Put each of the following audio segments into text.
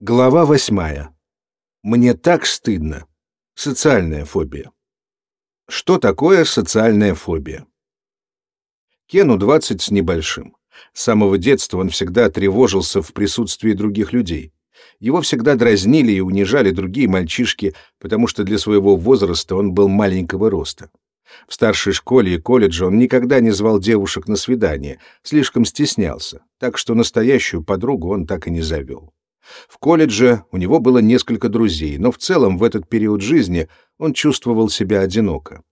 Глава восьмая. Мне так стыдно. Социальная фобия. Что такое социальная фобия? Кену 20 с небольшим. С самого детства он всегда тревожился в присутствии других людей. Его всегда дразнили и унижали другие мальчишки, потому что для своего возраста он был маленького роста. В старшей школе и колледже он никогда не звал девушек на свидание, слишком стеснялся, так что настоящую подругу он так и не завел. В колледже у него было несколько друзей, но в целом в этот период жизни он чувствовал себя одиноко.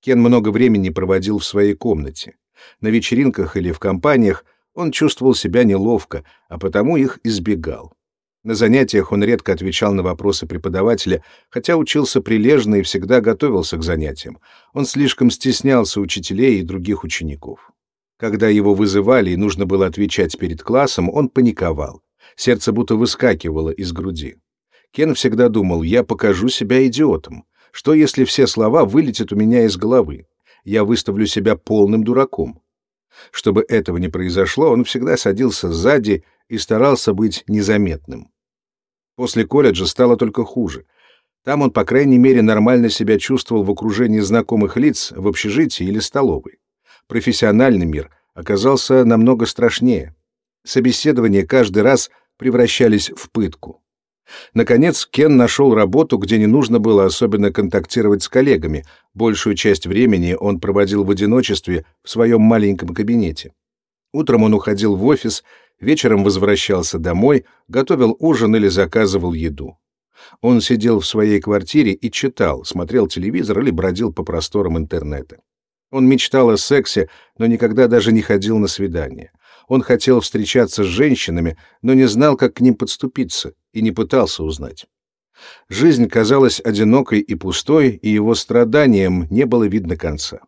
Кен много времени проводил в своей комнате. На вечеринках или в компаниях он чувствовал себя неловко, а потому их избегал. На занятиях он редко отвечал на вопросы преподавателя, хотя учился прилежно и всегда готовился к занятиям. Он слишком стеснялся учителей и других учеников. Когда его вызывали и нужно было отвечать перед классом, он паниковал. Сердце будто выскакивало из груди. Кен всегда думал, я покажу себя идиотом. Что, если все слова вылетят у меня из головы? Я выставлю себя полным дураком. Чтобы этого не произошло, он всегда садился сзади и старался быть незаметным. После колледжа стало только хуже. Там он, по крайней мере, нормально себя чувствовал в окружении знакомых лиц в общежитии или столовой. Профессиональный мир оказался намного страшнее. Собеседование каждый раз превращались в пытку. Наконец, Кен нашел работу, где не нужно было особенно контактировать с коллегами. Большую часть времени он проводил в одиночестве в своем маленьком кабинете. Утром он уходил в офис, вечером возвращался домой, готовил ужин или заказывал еду. Он сидел в своей квартире и читал, смотрел телевизор или бродил по просторам интернета. Он мечтал о сексе, но никогда даже не ходил на свидания. Он хотел встречаться с женщинами, но не знал, как к ним подступиться, и не пытался узнать. Жизнь казалась одинокой и пустой, и его страданиям не было видно конца.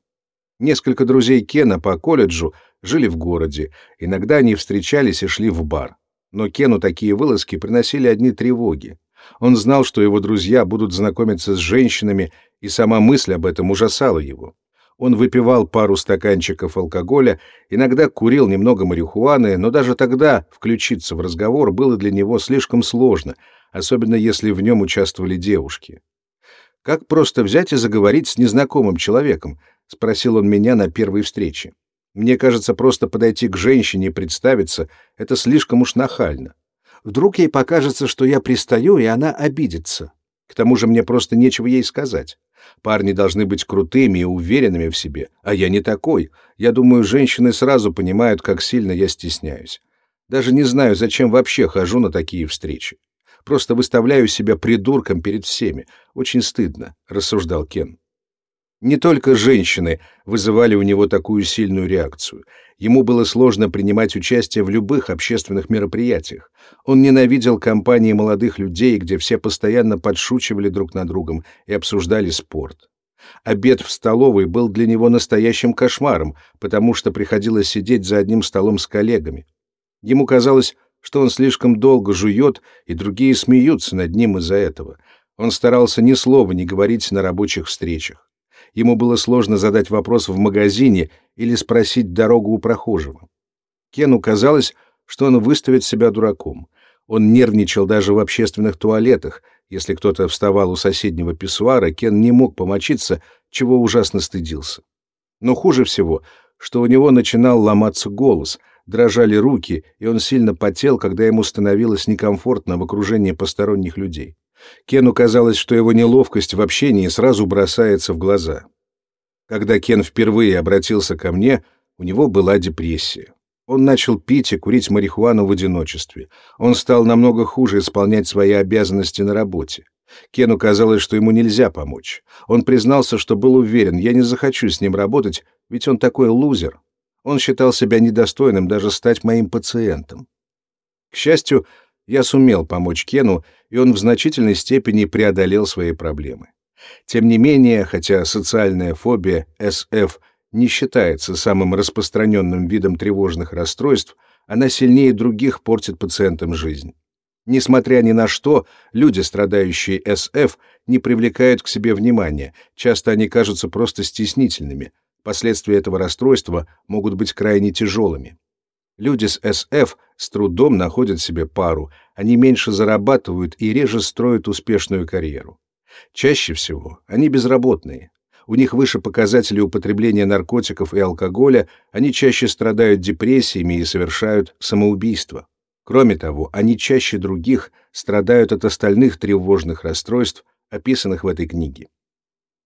Несколько друзей Кена по колледжу жили в городе, иногда они встречались и шли в бар. Но Кену такие вылазки приносили одни тревоги. Он знал, что его друзья будут знакомиться с женщинами, и сама мысль об этом ужасала его. Он выпивал пару стаканчиков алкоголя, иногда курил немного марихуаны, но даже тогда включиться в разговор было для него слишком сложно, особенно если в нем участвовали девушки. «Как просто взять и заговорить с незнакомым человеком?» — спросил он меня на первой встрече. «Мне кажется, просто подойти к женщине и представиться — это слишком уж нахально. Вдруг ей покажется, что я пристаю, и она обидится. К тому же мне просто нечего ей сказать. Парни должны быть крутыми и уверенными в себе, а я не такой. Я думаю, женщины сразу понимают, как сильно я стесняюсь. Даже не знаю, зачем вообще хожу на такие встречи. Просто выставляю себя придурком перед всеми. Очень стыдно, рассуждал Кен. Не только женщины вызывали у него такую сильную реакцию. Ему было сложно принимать участие в любых общественных мероприятиях. Он ненавидел компании молодых людей, где все постоянно подшучивали друг над другом и обсуждали спорт. Обед в столовой был для него настоящим кошмаром, потому что приходилось сидеть за одним столом с коллегами. Ему казалось, что он слишком долго жует, и другие смеются над ним из-за этого. Он старался ни слова не говорить на рабочих встречах. Ему было сложно задать вопрос в магазине или спросить дорогу у прохожего. Кену казалось, что он выставит себя дураком. Он нервничал даже в общественных туалетах. Если кто-то вставал у соседнего писсуара, Кен не мог помочиться, чего ужасно стыдился. Но хуже всего, что у него начинал ломаться голос, дрожали руки, и он сильно потел, когда ему становилось некомфортно в окружении посторонних людей. Кену казалось, что его неловкость в общении сразу бросается в глаза. Когда Кен впервые обратился ко мне, у него была депрессия. Он начал пить и курить марихуану в одиночестве. Он стал намного хуже исполнять свои обязанности на работе. Кену казалось, что ему нельзя помочь. Он признался, что был уверен, я не захочу с ним работать, ведь он такой лузер. Он считал себя недостойным даже стать моим пациентом. К счастью, я сумел помочь Кену, и он в значительной степени преодолел свои проблемы. Тем не менее, хотя социальная фобия СФ не считается самым распространенным видом тревожных расстройств, она сильнее других портит пациентам жизнь. Несмотря ни на что, люди, страдающие СФ, не привлекают к себе внимания, часто они кажутся просто стеснительными. Последствия этого расстройства могут быть крайне тяжелыми. Люди с СФ с трудом находят себе пару, они меньше зарабатывают и реже строят успешную карьеру. Чаще всего они безработные. У них выше показатели употребления наркотиков и алкоголя, они чаще страдают депрессиями и совершают самоубийство. Кроме того, они чаще других страдают от остальных тревожных расстройств, описанных в этой книге.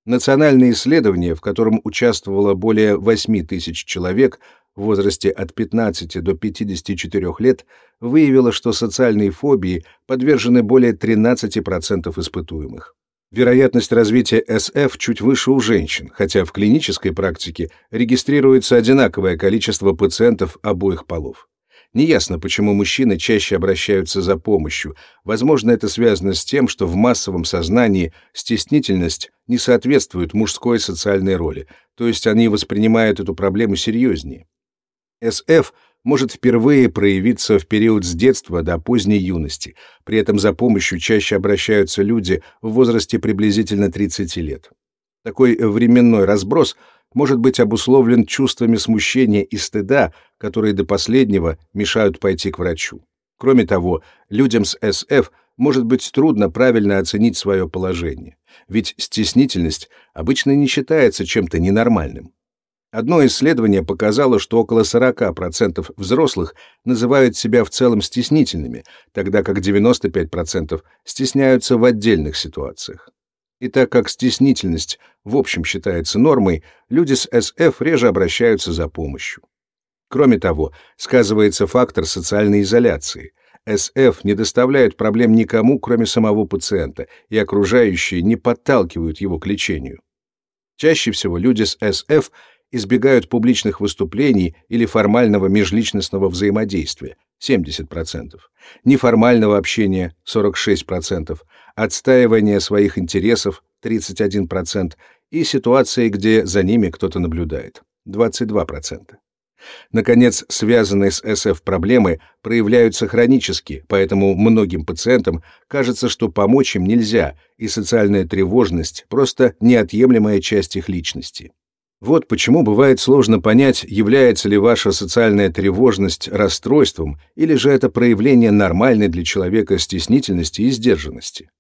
Национальное исследование, в котором участвовало более 8 тысяч человек в возрасте от 15 до 54 лет, выявило, что социальные фобии подвержены более 13% испытуемых. Вероятность развития СФ чуть выше у женщин, хотя в клинической практике регистрируется одинаковое количество пациентов обоих полов. Неясно, почему мужчины чаще обращаются за помощью. Возможно, это связано с тем, что в массовом сознании стеснительность не соответствует мужской социальной роли, то есть они воспринимают эту проблему серьезнее. СФ может впервые проявиться в период с детства до поздней юности. При этом за помощью чаще обращаются люди в возрасте приблизительно 30 лет. Такой временной разброс – может быть обусловлен чувствами смущения и стыда, которые до последнего мешают пойти к врачу. Кроме того, людям с СФ может быть трудно правильно оценить свое положение, ведь стеснительность обычно не считается чем-то ненормальным. Одно исследование показало, что около 40% взрослых называют себя в целом стеснительными, тогда как 95% стесняются в отдельных ситуациях. И так как стеснительность в общем считается нормой, люди с СФ реже обращаются за помощью. Кроме того, сказывается фактор социальной изоляции. СФ не доставляют проблем никому, кроме самого пациента, и окружающие не подталкивают его к лечению. Чаще всего люди с СФ избегают публичных выступлений или формального межличностного взаимодействия 70%, неформального общения 46%, отстаивания своих интересов 31% и ситуации, где за ними кто-то наблюдает 22%. Наконец, связанные с СФ проблемы проявляются хронически, поэтому многим пациентам кажется, что помочь им нельзя, и социальная тревожность просто неотъемлемая часть их личности. Вот почему бывает сложно понять, является ли ваша социальная тревожность расстройством или же это проявление нормальной для человека стеснительности и сдержанности.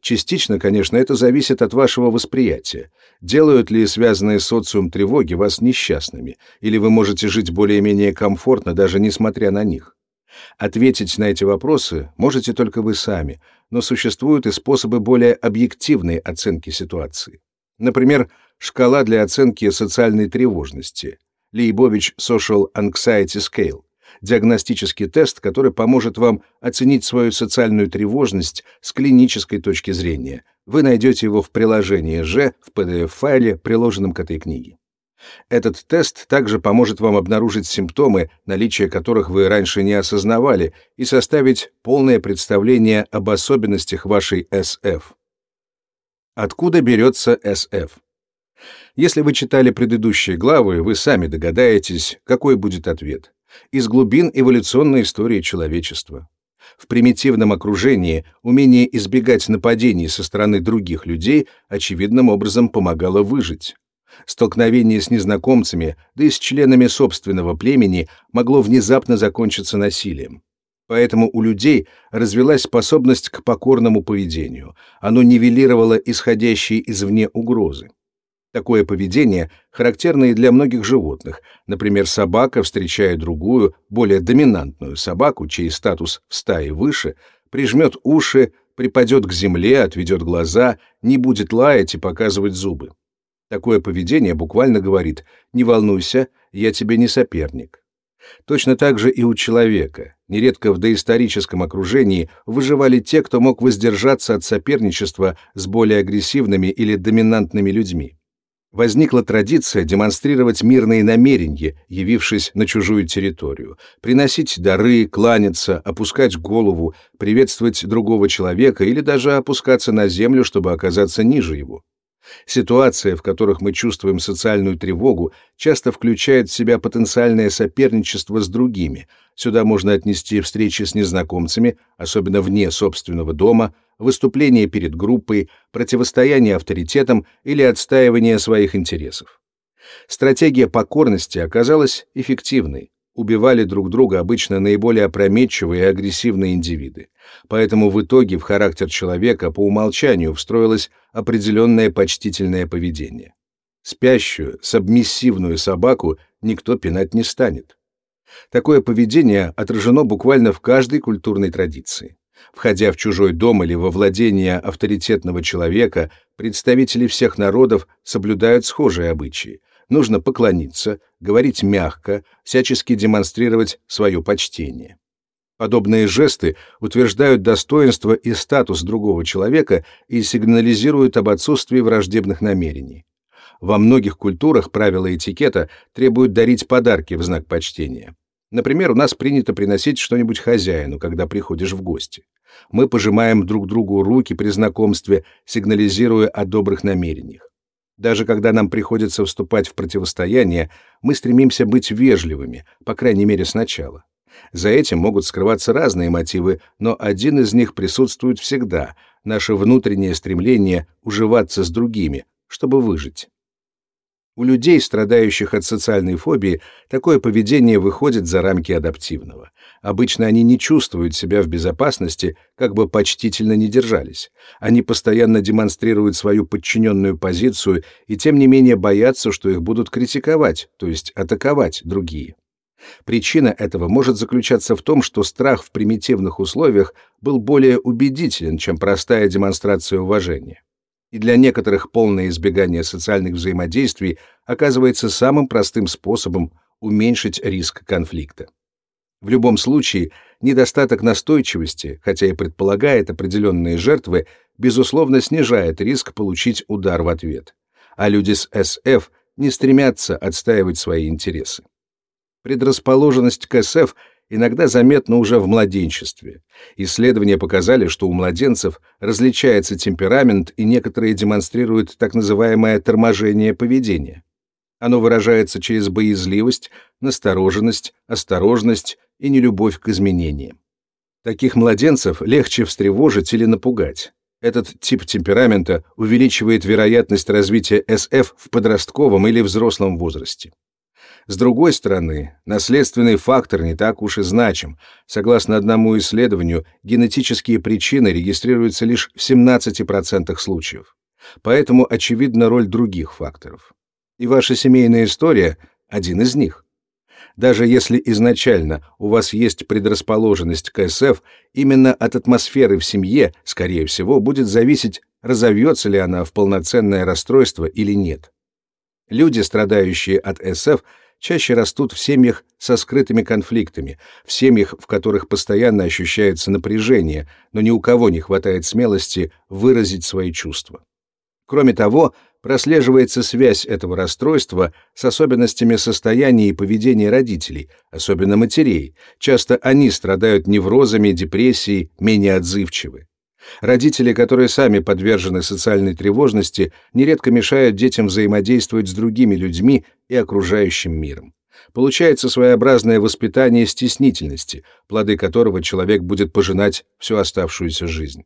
Частично, конечно, это зависит от вашего восприятия. Делают ли связанные с социум тревоги вас несчастными, или вы можете жить более-менее комфортно, даже несмотря на них? Ответить на эти вопросы можете только вы сами, но существуют и способы более объективной оценки ситуации. Например, шкала для оценки социальной тревожности. Лейбович Social Anxiety Scale диагностический тест, который поможет вам оценить свою социальную тревожность с клинической точки зрения. Вы найдете его в приложении «Ж» в PDF-файле, приложенном к этой книге. Этот тест также поможет вам обнаружить симптомы, наличие которых вы раньше не осознавали, и составить полное представление об особенностях вашей СФ. Откуда берется СФ? Если вы читали предыдущие главы, вы сами догадаетесь, какой будет ответ из глубин эволюционной истории человечества. В примитивном окружении умение избегать нападений со стороны других людей очевидным образом помогало выжить. Столкновение с незнакомцами, да и с членами собственного племени, могло внезапно закончиться насилием. Поэтому у людей развилась способность к покорному поведению. Оно нивелировало исходящие извне угрозы. Такое поведение характерно и для многих животных. Например, собака, встречая другую, более доминантную собаку, чей статус в стае выше, прижмет уши, припадет к земле, отведет глаза, не будет лаять и показывать зубы. Такое поведение буквально говорит «не волнуйся, я тебе не соперник». Точно так же и у человека. Нередко в доисторическом окружении выживали те, кто мог воздержаться от соперничества с более агрессивными или доминантными людьми возникла традиция демонстрировать мирные намерения, явившись на чужую территорию, приносить дары, кланяться, опускать голову, приветствовать другого человека или даже опускаться на землю, чтобы оказаться ниже его. Ситуации, в которых мы чувствуем социальную тревогу, часто включают в себя потенциальное соперничество с другими. Сюда можно отнести встречи с незнакомцами, особенно вне собственного дома, выступление перед группой, противостояние авторитетам или отстаивание своих интересов. Стратегия покорности оказалась эффективной. убивали друг друга обычно наиболее опрометчивые и агрессивные индивиды. Поэтому в итоге в характер человека по умолчанию встроилось определенное почтительное поведение. Спящую, сабмиссивную собаку никто пинать не станет. Такое поведение отражено буквально в каждой культурной традиции. Входя в чужой дом или во владение авторитетного человека, представители всех народов соблюдают схожие обычаи. Нужно поклониться, говорить мягко, всячески демонстрировать свое почтение. Подобные жесты утверждают достоинство и статус другого человека и сигнализируют об отсутствии враждебных намерений. Во многих культурах правила этикета требуют дарить подарки в знак почтения. Например, у нас принято приносить что-нибудь хозяину, когда приходишь в гости. Мы пожимаем друг другу руки при знакомстве, сигнализируя о добрых намерениях. Даже когда нам приходится вступать в противостояние, мы стремимся быть вежливыми, по крайней мере, сначала. За этим могут скрываться разные мотивы, но один из них присутствует всегда — наше внутреннее стремление уживаться с другими, чтобы выжить. У людей, страдающих от социальной фобии, такое поведение выходит за рамки адаптивного. Обычно они не чувствуют себя в безопасности, как бы почтительно не держались. Они постоянно демонстрируют свою подчиненную позицию и тем не менее боятся, что их будут критиковать, то есть атаковать другие. Причина этого может заключаться в том, что страх в примитивных условиях был более убедителен, чем простая демонстрация уважения и для некоторых полное избегание социальных взаимодействий оказывается самым простым способом уменьшить риск конфликта. В любом случае, недостаток настойчивости, хотя и предполагает определенные жертвы, безусловно снижает риск получить удар в ответ. А люди с СФ не стремятся отстаивать свои интересы. Предрасположенность к СФ иногда заметно уже в младенчестве. Исследования показали, что у младенцев различается темперамент и некоторые демонстрируют так называемое торможение поведения. Оно выражается через боязливость, настороженность, осторожность и нелюбовь к изменениям. Таких младенцев легче встревожить или напугать. Этот тип темперамента увеличивает вероятность развития СФ в подростковом или взрослом возрасте. С другой стороны, наследственный фактор не так уж и значим. Согласно одному исследованию, генетические причины регистрируются лишь в 17% случаев. Поэтому очевидна роль других факторов. И ваша семейная история — один из них. Даже если изначально у вас есть предрасположенность к СФ, именно от атмосферы в семье, скорее всего, будет зависеть, разовьется ли она в полноценное расстройство или нет. Люди, страдающие от СФ, чаще растут в семьях со скрытыми конфликтами, в семьях, в которых постоянно ощущается напряжение, но ни у кого не хватает смелости выразить свои чувства. Кроме того, прослеживается связь этого расстройства с особенностями состояния и поведения родителей, особенно матерей. Часто они страдают неврозами, депрессией, менее отзывчивы. Родители, которые сами подвержены социальной тревожности, нередко мешают детям взаимодействовать с другими людьми и окружающим миром. Получается своеобразное воспитание стеснительности, плоды которого человек будет пожинать всю оставшуюся жизнь.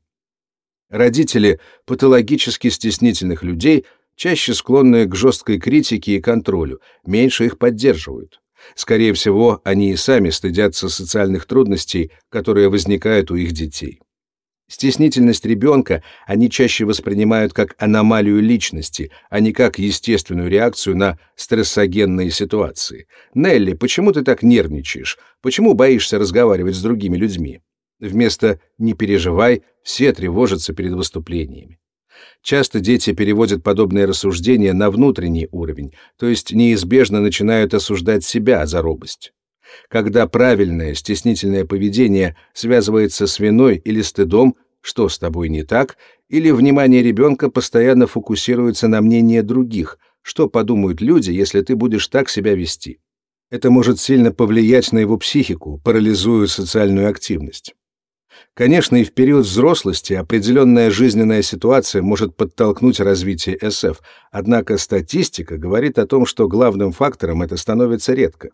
Родители патологически стеснительных людей чаще склонны к жесткой критике и контролю, меньше их поддерживают. Скорее всего, они и сами стыдятся социальных трудностей, которые возникают у их детей. Стеснительность ребенка они чаще воспринимают как аномалию личности, а не как естественную реакцию на стрессогенные ситуации. «Нелли, почему ты так нервничаешь? Почему боишься разговаривать с другими людьми?» Вместо «не переживай» все тревожатся перед выступлениями. Часто дети переводят подобные рассуждения на внутренний уровень, то есть неизбежно начинают осуждать себя за робость. Когда правильное стеснительное поведение связывается с виной или стыдом, что с тобой не так, или внимание ребенка постоянно фокусируется на мнении других, что подумают люди, если ты будешь так себя вести. Это может сильно повлиять на его психику, парализуя социальную активность. Конечно, и в период взрослости определенная жизненная ситуация может подтолкнуть развитие СФ, однако статистика говорит о том, что главным фактором это становится редко.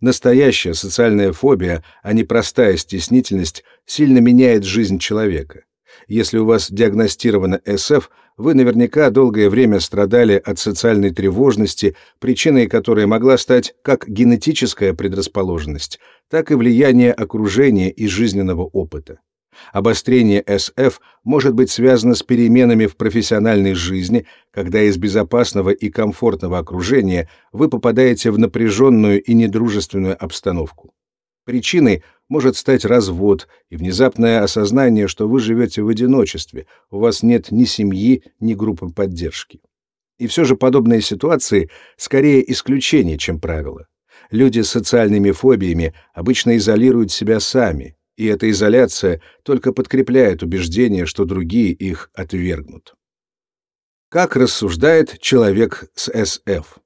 Настоящая социальная фобия, а не простая стеснительность, сильно меняет жизнь человека. Если у вас диагностировано СФ, вы наверняка долгое время страдали от социальной тревожности, причиной которой могла стать как генетическая предрасположенность, так и влияние окружения и жизненного опыта. Обострение СФ может быть связано с переменами в профессиональной жизни, когда из безопасного и комфортного окружения вы попадаете в напряженную и недружественную обстановку. Причиной может стать развод и внезапное осознание, что вы живете в одиночестве, у вас нет ни семьи, ни группы поддержки. И все же подобные ситуации скорее исключение, чем правило. Люди с социальными фобиями обычно изолируют себя сами, и эта изоляция только подкрепляет убеждение, что другие их отвергнут. Как рассуждает человек с СФ?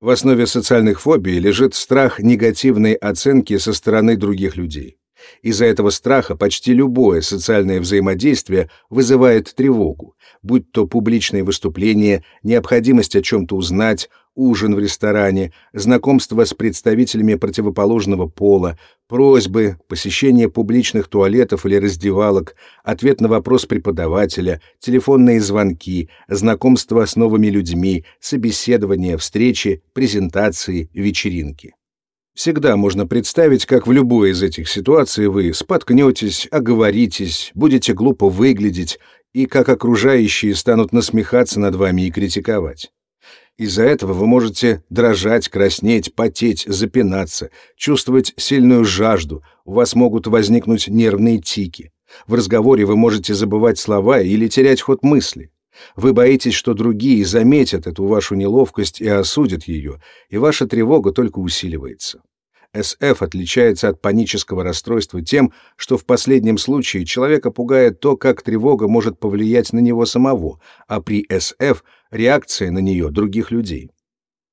В основе социальных фобий лежит страх негативной оценки со стороны других людей. Из-за этого страха почти любое социальное взаимодействие вызывает тревогу, будь то публичные выступления, необходимость о чем-то узнать, ужин в ресторане, знакомство с представителями противоположного пола, просьбы, посещение публичных туалетов или раздевалок, ответ на вопрос преподавателя, телефонные звонки, знакомство с новыми людьми, собеседования, встречи, презентации, вечеринки. Всегда можно представить, как в любой из этих ситуаций вы споткнетесь, оговоритесь, будете глупо выглядеть, и как окружающие станут насмехаться над вами и критиковать. Из-за этого вы можете дрожать, краснеть, потеть, запинаться, чувствовать сильную жажду, у вас могут возникнуть нервные тики. В разговоре вы можете забывать слова или терять ход мысли. Вы боитесь, что другие заметят эту вашу неловкость и осудят ее, и ваша тревога только усиливается. СФ отличается от панического расстройства тем, что в последнем случае человека пугает то, как тревога может повлиять на него самого, а при СФ — реакция на нее других людей.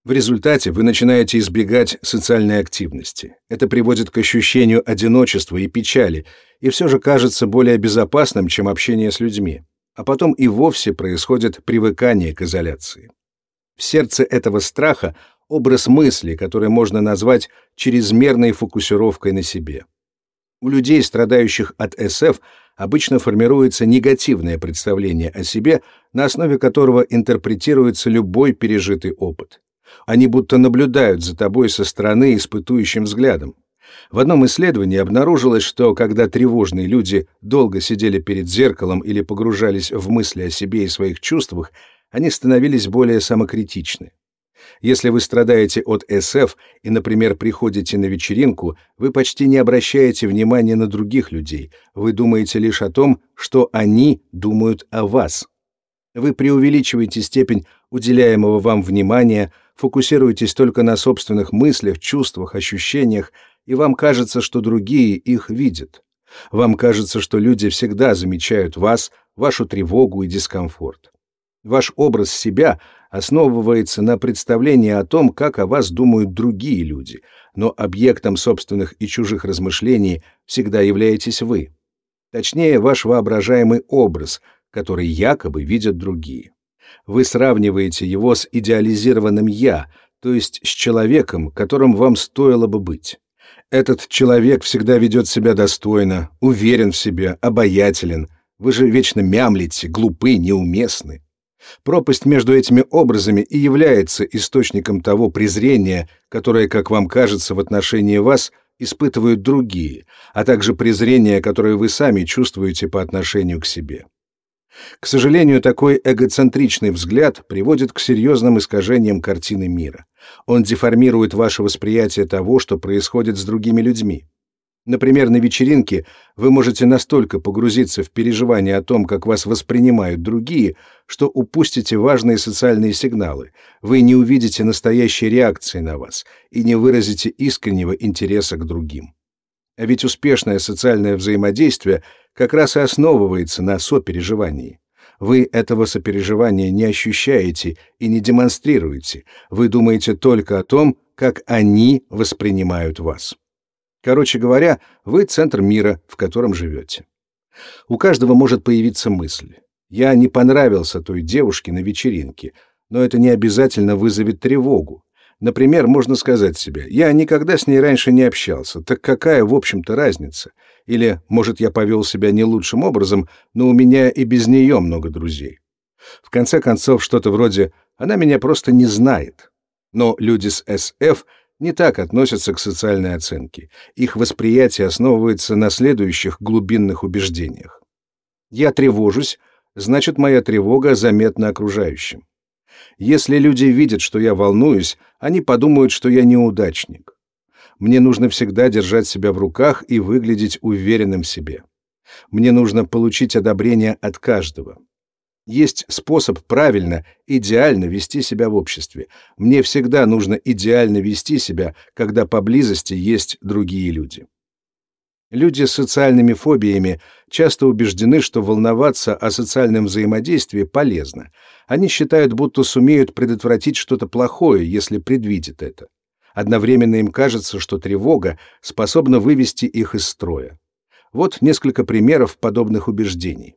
В результате вы начинаете избегать социальной активности. Это приводит к ощущению одиночества и печали, и все же кажется более безопасным, чем общение с людьми а потом и вовсе происходит привыкание к изоляции. В сердце этого страха образ мысли, который можно назвать чрезмерной фокусировкой на себе. У людей, страдающих от СФ, обычно формируется негативное представление о себе, на основе которого интерпретируется любой пережитый опыт. Они будто наблюдают за тобой со стороны испытующим взглядом. В одном исследовании обнаружилось, что когда тревожные люди долго сидели перед зеркалом или погружались в мысли о себе и своих чувствах, они становились более самокритичны. Если вы страдаете от СФ и, например, приходите на вечеринку, вы почти не обращаете внимания на других людей, вы думаете лишь о том, что они думают о вас. Вы преувеличиваете степень уделяемого вам внимания, фокусируетесь только на собственных мыслях, чувствах, ощущениях, и вам кажется, что другие их видят. Вам кажется, что люди всегда замечают вас, вашу тревогу и дискомфорт. Ваш образ себя основывается на представлении о том, как о вас думают другие люди, но объектом собственных и чужих размышлений всегда являетесь вы. Точнее, ваш воображаемый образ, который якобы видят другие. Вы сравниваете его с идеализированным «я», то есть с человеком, которым вам стоило бы быть. Этот человек всегда ведет себя достойно, уверен в себе, обаятелен. Вы же вечно мямлите, глупы, неуместны. Пропасть между этими образами и является источником того презрения, которое, как вам кажется, в отношении вас испытывают другие, а также презрение, которое вы сами чувствуете по отношению к себе. К сожалению, такой эгоцентричный взгляд приводит к серьезным искажениям картины мира. Он деформирует ваше восприятие того, что происходит с другими людьми. Например, на вечеринке вы можете настолько погрузиться в переживания о том, как вас воспринимают другие, что упустите важные социальные сигналы, вы не увидите настоящей реакции на вас и не выразите искреннего интереса к другим. А ведь успешное социальное взаимодействие как раз и основывается на сопереживании. Вы этого сопереживания не ощущаете и не демонстрируете. Вы думаете только о том, как они воспринимают вас. Короче говоря, вы центр мира, в котором живете. У каждого может появиться мысль. Я не понравился той девушке на вечеринке, но это не обязательно вызовет тревогу. Например, можно сказать себе, я никогда с ней раньше не общался, так какая, в общем-то, разница? Или, может, я повел себя не лучшим образом, но у меня и без нее много друзей. В конце концов, что-то вроде «она меня просто не знает». Но люди с СФ не так относятся к социальной оценке. Их восприятие основывается на следующих глубинных убеждениях. Я тревожусь, значит, моя тревога заметна окружающим. Если люди видят, что я волнуюсь, они подумают, что я неудачник. Мне нужно всегда держать себя в руках и выглядеть уверенным в себе. Мне нужно получить одобрение от каждого. Есть способ правильно, идеально вести себя в обществе. Мне всегда нужно идеально вести себя, когда поблизости есть другие люди. Люди с социальными фобиями часто убеждены, что волноваться о социальном взаимодействии полезно. Они считают, будто сумеют предотвратить что-то плохое, если предвидят это. Одновременно им кажется, что тревога способна вывести их из строя. Вот несколько примеров подобных убеждений.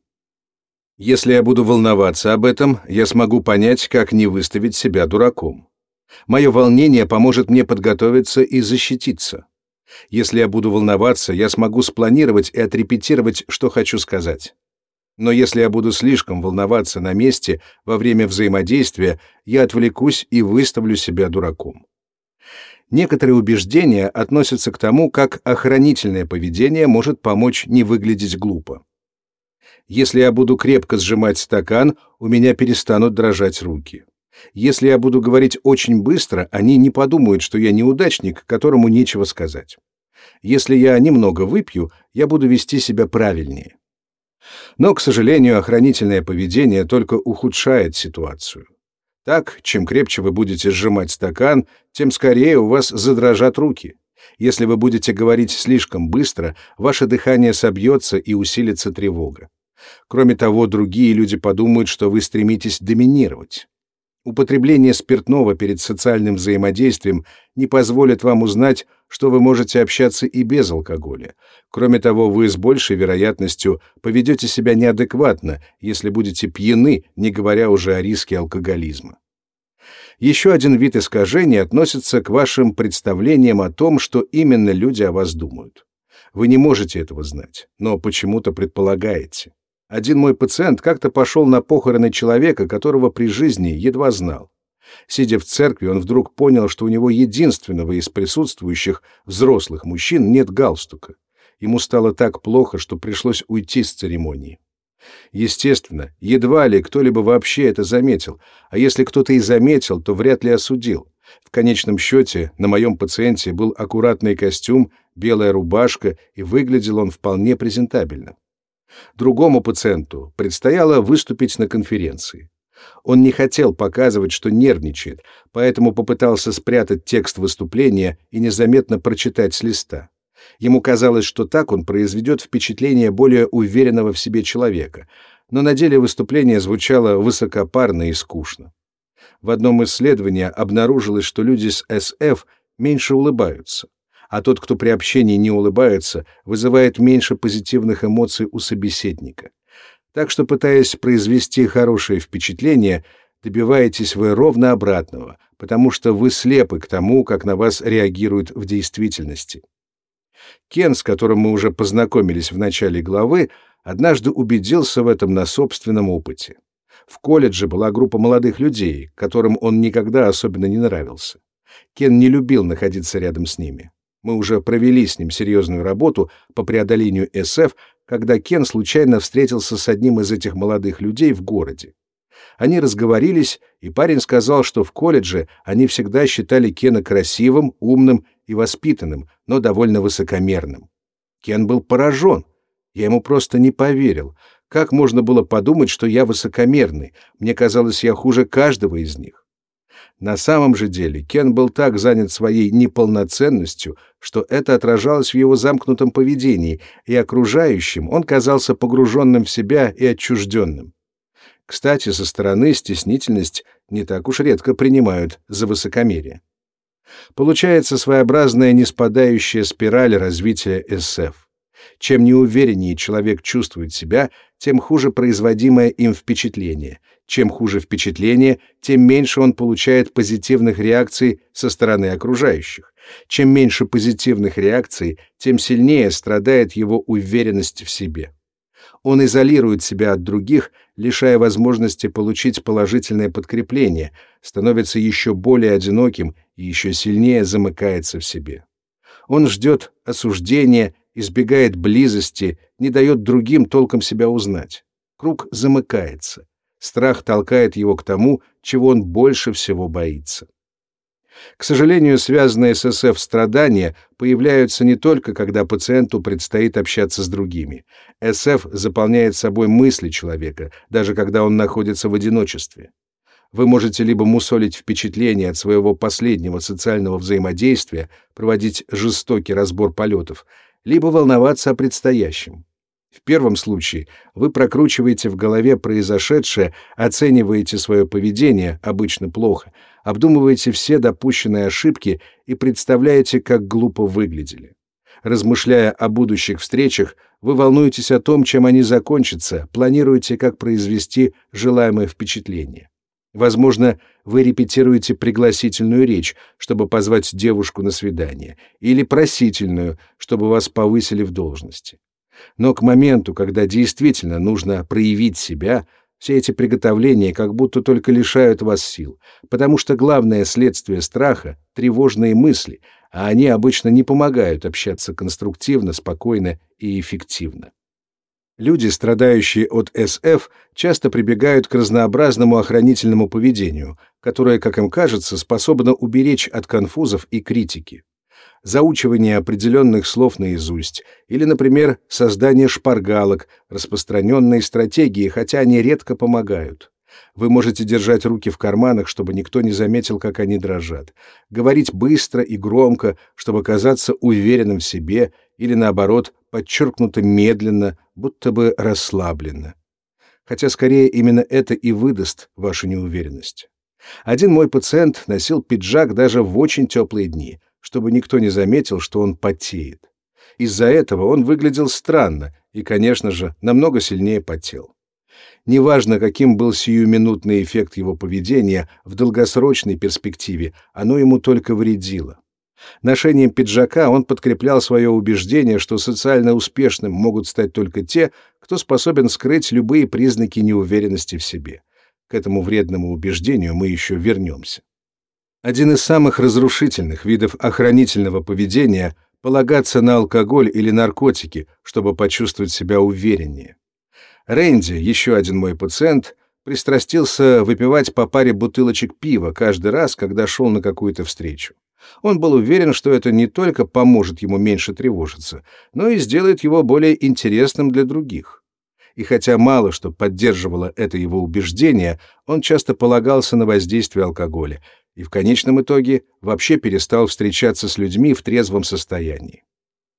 Если я буду волноваться об этом, я смогу понять, как не выставить себя дураком. Мое волнение поможет мне подготовиться и защититься. Если я буду волноваться, я смогу спланировать и отрепетировать, что хочу сказать. Но если я буду слишком волноваться на месте во время взаимодействия, я отвлекусь и выставлю себя дураком. Некоторые убеждения относятся к тому, как охранительное поведение может помочь не выглядеть глупо. Если я буду крепко сжимать стакан, у меня перестанут дрожать руки. Если я буду говорить очень быстро, они не подумают, что я неудачник, которому нечего сказать. Если я немного выпью, я буду вести себя правильнее. Но, к сожалению, охранительное поведение только ухудшает ситуацию. Так, чем крепче вы будете сжимать стакан, тем скорее у вас задрожат руки. Если вы будете говорить слишком быстро, ваше дыхание собьется и усилится тревога. Кроме того, другие люди подумают, что вы стремитесь доминировать. Употребление спиртного перед социальным взаимодействием не позволит вам узнать, что вы можете общаться и без алкоголя. Кроме того, вы с большей вероятностью поведете себя неадекватно, если будете пьяны, не говоря уже о риске алкоголизма. Еще один вид искажений относится к вашим представлениям о том, что именно люди о вас думают. Вы не можете этого знать, но почему-то предполагаете. Один мой пациент как-то пошел на похороны человека, которого при жизни едва знал. Сидя в церкви, он вдруг понял, что у него единственного из присутствующих взрослых мужчин нет галстука. Ему стало так плохо, что пришлось уйти с церемонии. Естественно, едва ли кто-либо вообще это заметил, а если кто-то и заметил, то вряд ли осудил. В конечном счете на моем пациенте был аккуратный костюм, белая рубашка, и выглядел он вполне презентабельно. Другому пациенту предстояло выступить на конференции. Он не хотел показывать, что нервничает, поэтому попытался спрятать текст выступления и незаметно прочитать с листа. Ему казалось, что так он произведет впечатление более уверенного в себе человека, но на деле выступление звучало высокопарно и скучно. В одном исследовании обнаружилось, что люди с СФ меньше улыбаются а тот, кто при общении не улыбается, вызывает меньше позитивных эмоций у собеседника. Так что, пытаясь произвести хорошее впечатление, добиваетесь вы ровно обратного, потому что вы слепы к тому, как на вас реагируют в действительности. Кен, с которым мы уже познакомились в начале главы, однажды убедился в этом на собственном опыте. В колледже была группа молодых людей, которым он никогда особенно не нравился. Кен не любил находиться рядом с ними. Мы уже провели с ним серьезную работу по преодолению СФ, когда Кен случайно встретился с одним из этих молодых людей в городе. Они разговорились, и парень сказал, что в колледже они всегда считали Кена красивым, умным и воспитанным, но довольно высокомерным. Кен был поражен. Я ему просто не поверил. Как можно было подумать, что я высокомерный? Мне казалось, я хуже каждого из них. На самом же деле Кен был так занят своей неполноценностью, что это отражалось в его замкнутом поведении, и окружающим он казался погруженным в себя и отчужденным. Кстати, со стороны стеснительность не так уж редко принимают за высокомерие. Получается своеобразная неспадающая спираль развития СФ. Чем неувереннее человек чувствует себя, тем хуже производимое им впечатление. Чем хуже впечатление, тем меньше он получает позитивных реакций со стороны окружающих. Чем меньше позитивных реакций, тем сильнее страдает его уверенность в себе. Он изолирует себя от других, лишая возможности получить положительное подкрепление, становится еще более одиноким и еще сильнее замыкается в себе. Он ждет осуждения, избегает близости, не дает другим толком себя узнать. Круг замыкается. Страх толкает его к тому, чего он больше всего боится. К сожалению, связанные с СФ страдания появляются не только, когда пациенту предстоит общаться с другими. СФ заполняет собой мысли человека, даже когда он находится в одиночестве. Вы можете либо мусолить впечатления от своего последнего социального взаимодействия, проводить жестокий разбор полетов, либо волноваться о предстоящем. В первом случае вы прокручиваете в голове произошедшее, оцениваете свое поведение, обычно плохо, обдумываете все допущенные ошибки и представляете, как глупо выглядели. Размышляя о будущих встречах, вы волнуетесь о том, чем они закончатся, планируете, как произвести желаемое впечатление. Возможно, вы репетируете пригласительную речь, чтобы позвать девушку на свидание, или просительную, чтобы вас повысили в должности. Но к моменту, когда действительно нужно проявить себя, все эти приготовления как будто только лишают вас сил, потому что главное следствие страха — тревожные мысли, а они обычно не помогают общаться конструктивно, спокойно и эффективно. Люди, страдающие от СФ, часто прибегают к разнообразному охранительному поведению, которое, как им кажется, способно уберечь от конфузов и критики заучивание определенных слов наизусть, или, например, создание шпаргалок, распространенные стратегии, хотя они редко помогают. Вы можете держать руки в карманах, чтобы никто не заметил, как они дрожат, говорить быстро и громко, чтобы казаться уверенным в себе, или, наоборот, подчеркнуто медленно, будто бы расслабленно. Хотя скорее именно это и выдаст вашу неуверенность. Один мой пациент носил пиджак даже в очень теплые дни, чтобы никто не заметил, что он потеет. Из-за этого он выглядел странно и, конечно же, намного сильнее потел. Неважно, каким был сиюминутный эффект его поведения, в долгосрочной перспективе оно ему только вредило. Ношением пиджака он подкреплял свое убеждение, что социально успешным могут стать только те, кто способен скрыть любые признаки неуверенности в себе. К этому вредному убеждению мы еще вернемся. Один из самых разрушительных видов охранительного поведения — полагаться на алкоголь или наркотики, чтобы почувствовать себя увереннее. Рэнди, еще один мой пациент, пристрастился выпивать по паре бутылочек пива каждый раз, когда шел на какую-то встречу. Он был уверен, что это не только поможет ему меньше тревожиться, но и сделает его более интересным для других. И хотя мало что поддерживало это его убеждение, он часто полагался на воздействие алкоголя и в конечном итоге вообще перестал встречаться с людьми в трезвом состоянии.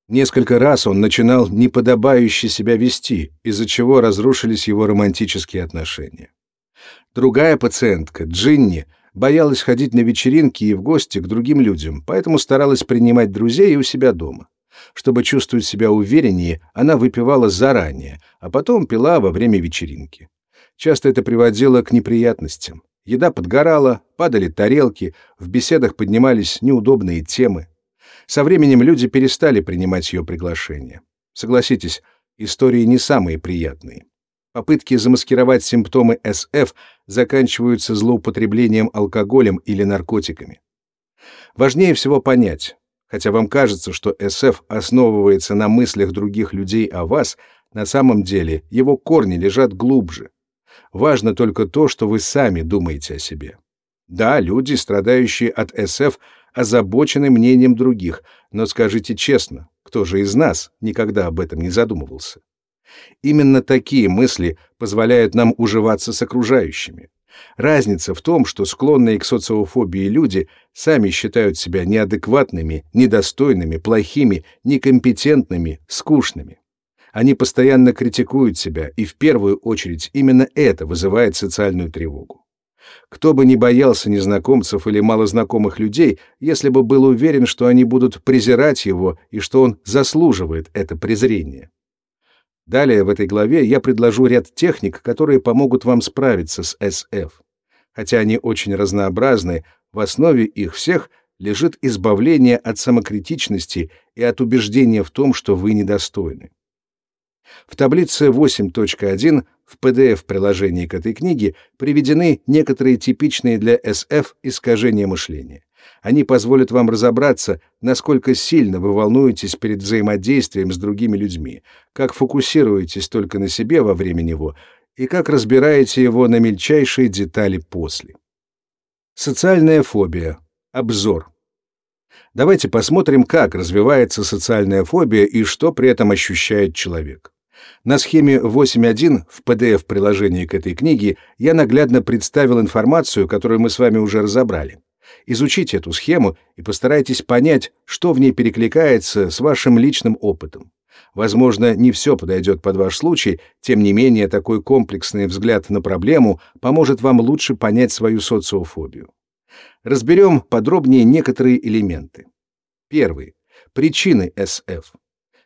Несколько раз он начинал неподобающе себя вести, из-за чего разрушились его романтические отношения. Другая пациентка, Джинни, боялась ходить на вечеринки и в гости к другим людям, поэтому старалась принимать друзей у себя дома. Чтобы чувствовать себя увереннее, она выпивала заранее, а потом пила во время вечеринки. Часто это приводило к неприятностям. Еда подгорала, падали тарелки, в беседах поднимались неудобные темы. Со временем люди перестали принимать ее приглашения. Согласитесь, истории не самые приятные. Попытки замаскировать симптомы СФ заканчиваются злоупотреблением алкоголем или наркотиками. Важнее всего понять, хотя вам кажется, что СФ основывается на мыслях других людей о вас, на самом деле его корни лежат глубже. Важно только то, что вы сами думаете о себе. Да, люди, страдающие от СФ, озабочены мнением других, но скажите честно, кто же из нас никогда об этом не задумывался? Именно такие мысли позволяют нам уживаться с окружающими. Разница в том, что склонные к социофобии люди сами считают себя неадекватными, недостойными, плохими, некомпетентными, скучными. Они постоянно критикуют себя, и в первую очередь именно это вызывает социальную тревогу. Кто бы не боялся незнакомцев или малознакомых людей, если бы был уверен, что они будут презирать его и что он заслуживает это презрение. Далее в этой главе я предложу ряд техник, которые помогут вам справиться с SF. Хотя они очень разнообразны, в основе их всех лежит избавление от самокритичности и от убеждения в том, что вы недостойны. В таблице 8.1 в PDF-приложении к этой книге приведены некоторые типичные для SF искажения мышления. Они позволят вам разобраться, насколько сильно вы волнуетесь перед взаимодействием с другими людьми, как фокусируетесь только на себе во время него и как разбираете его на мельчайшие детали после. Социальная фобия. Обзор. Давайте посмотрим, как развивается социальная фобия и что при этом ощущает человек. На схеме 8.1 в PDF-приложении к этой книге я наглядно представил информацию, которую мы с вами уже разобрали. Изучите эту схему и постарайтесь понять, что в ней перекликается с вашим личным опытом. Возможно, не все подойдет под ваш случай, тем не менее такой комплексный взгляд на проблему поможет вам лучше понять свою социофобию. Разберем подробнее некоторые элементы. Первый. Причины СФ.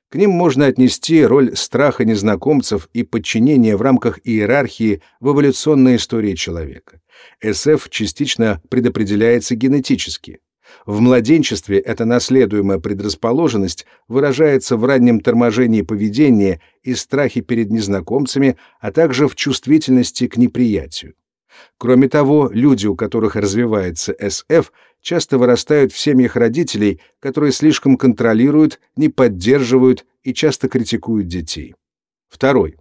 К ним можно отнести роль страха незнакомцев и подчинения в рамках иерархии в эволюционной истории человека. СФ частично предопределяется генетически. В младенчестве эта наследуемая предрасположенность выражается в раннем торможении поведения и страхе перед незнакомцами, а также в чувствительности к неприятию. Кроме того, люди, у которых развивается СФ, часто вырастают в семьях родителей, которые слишком контролируют, не поддерживают и часто критикуют детей. Второй.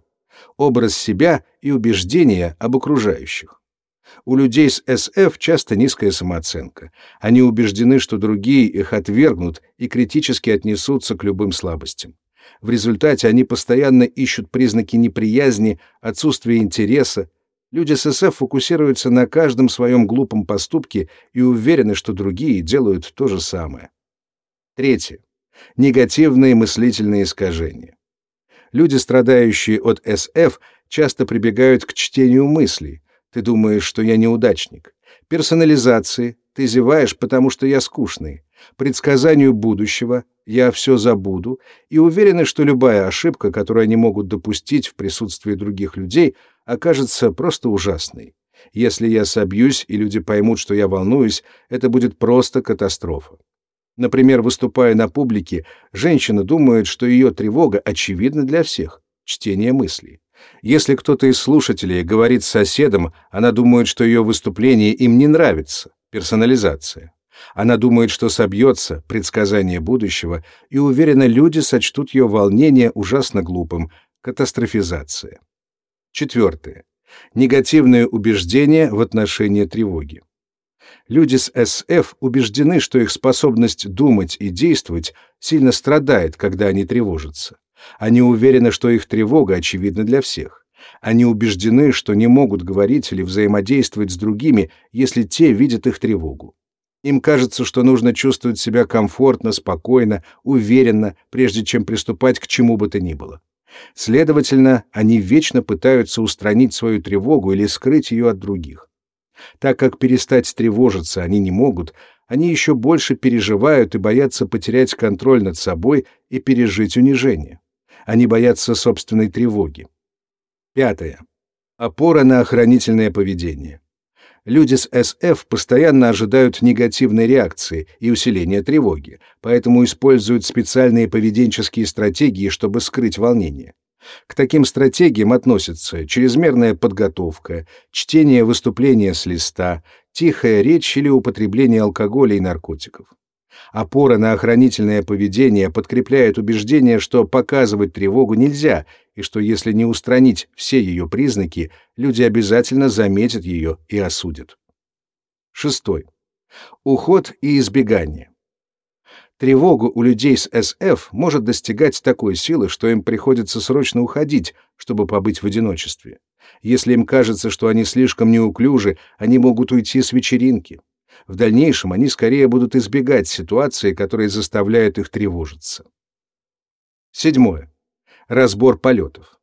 Образ себя и убеждения об окружающих. У людей с СФ часто низкая самооценка. Они убеждены, что другие их отвергнут и критически отнесутся к любым слабостям. В результате они постоянно ищут признаки неприязни, отсутствия интереса, Люди с СФ фокусируются на каждом своем глупом поступке и уверены, что другие делают то же самое. Третье. Негативные мыслительные искажения. Люди, страдающие от СФ, часто прибегают к чтению мыслей. Ты думаешь, что я неудачник. Персонализации. Ты зеваешь, потому что я скучный. Предсказанию будущего. Я все забуду. И уверены, что любая ошибка, которую они могут допустить в присутствии других людей, окажется просто ужасной. Если я собьюсь, и люди поймут, что я волнуюсь, это будет просто катастрофа. Например, выступая на публике, женщина думает, что ее тревога очевидна для всех — чтение мыслей. Если кто-то из слушателей говорит с соседом, она думает, что ее выступление им не нравится — персонализация. Она думает, что собьется, предсказание будущего, и уверена, люди сочтут ее волнение ужасно глупым — катастрофизация. Четвертое. Негативные убеждения в отношении тревоги. Люди с СФ убеждены, что их способность думать и действовать сильно страдает, когда они тревожатся. Они уверены, что их тревога очевидна для всех. Они убеждены, что не могут говорить или взаимодействовать с другими, если те видят их тревогу. Им кажется, что нужно чувствовать себя комфортно, спокойно, уверенно, прежде чем приступать к чему бы то ни было. Следовательно, они вечно пытаются устранить свою тревогу или скрыть ее от других. Так как перестать тревожиться они не могут, они еще больше переживают и боятся потерять контроль над собой и пережить унижение. Они боятся собственной тревоги. Пятое. Опора на охранительное поведение. Люди с СФ постоянно ожидают негативной реакции и усиления тревоги, поэтому используют специальные поведенческие стратегии, чтобы скрыть волнение. К таким стратегиям относятся чрезмерная подготовка, чтение выступления с листа, тихая речь или употребление алкоголя и наркотиков. Опора на охранительное поведение подкрепляет убеждение, что показывать тревогу нельзя, и что если не устранить все ее признаки, люди обязательно заметят ее и осудят. Шестой. Уход и избегание. Тревога у людей с СФ может достигать такой силы, что им приходится срочно уходить, чтобы побыть в одиночестве. Если им кажется, что они слишком неуклюжи, они могут уйти с вечеринки. В дальнейшем они скорее будут избегать ситуации, которые заставляют их тревожиться. Седьмое. Разбор полетов.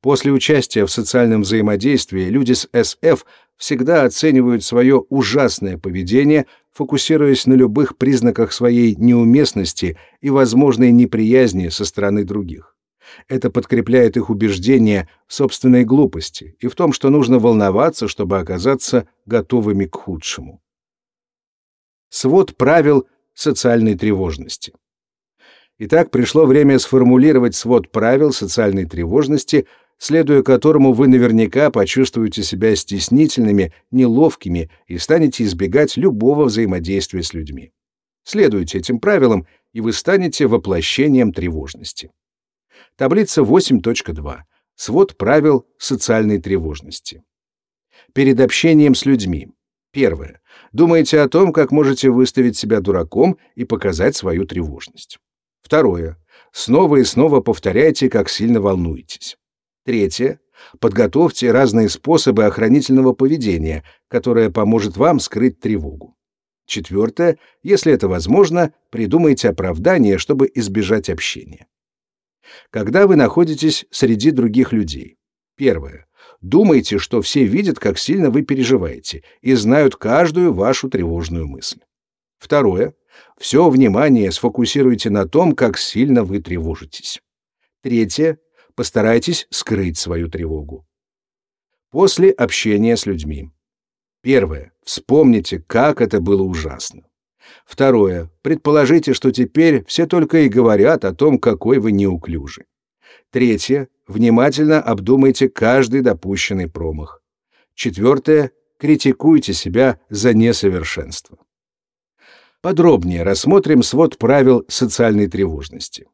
После участия в социальном взаимодействии люди с СФ всегда оценивают свое ужасное поведение, фокусируясь на любых признаках своей неуместности и возможной неприязни со стороны других. Это подкрепляет их убеждение в собственной глупости и в том, что нужно волноваться, чтобы оказаться готовыми к худшему. Свод правил социальной тревожности. Итак, пришло время сформулировать свод правил социальной тревожности, следуя которому вы наверняка почувствуете себя стеснительными, неловкими и станете избегать любого взаимодействия с людьми. Следуйте этим правилам, и вы станете воплощением тревожности. Таблица 8.2. Свод правил социальной тревожности. Перед общением с людьми. Первое. Думайте о том, как можете выставить себя дураком и показать свою тревожность. Второе. Снова и снова повторяйте, как сильно волнуетесь. Третье. Подготовьте разные способы охранительного поведения, которое поможет вам скрыть тревогу. Четвертое. Если это возможно, придумайте оправдание, чтобы избежать общения. Когда вы находитесь среди других людей. Первое. Думайте, что все видят, как сильно вы переживаете, и знают каждую вашу тревожную мысль. Второе. Все внимание сфокусируйте на том, как сильно вы тревожитесь. Третье постарайтесь скрыть свою тревогу. После общения с людьми. Первое. Вспомните, как это было ужасно. Второе. Предположите, что теперь все только и говорят о том, какой вы неуклюжий. Третье. Внимательно обдумайте каждый допущенный промах. Четвертое. Критикуйте себя за несовершенство. Подробнее рассмотрим свод правил социальной тревожности.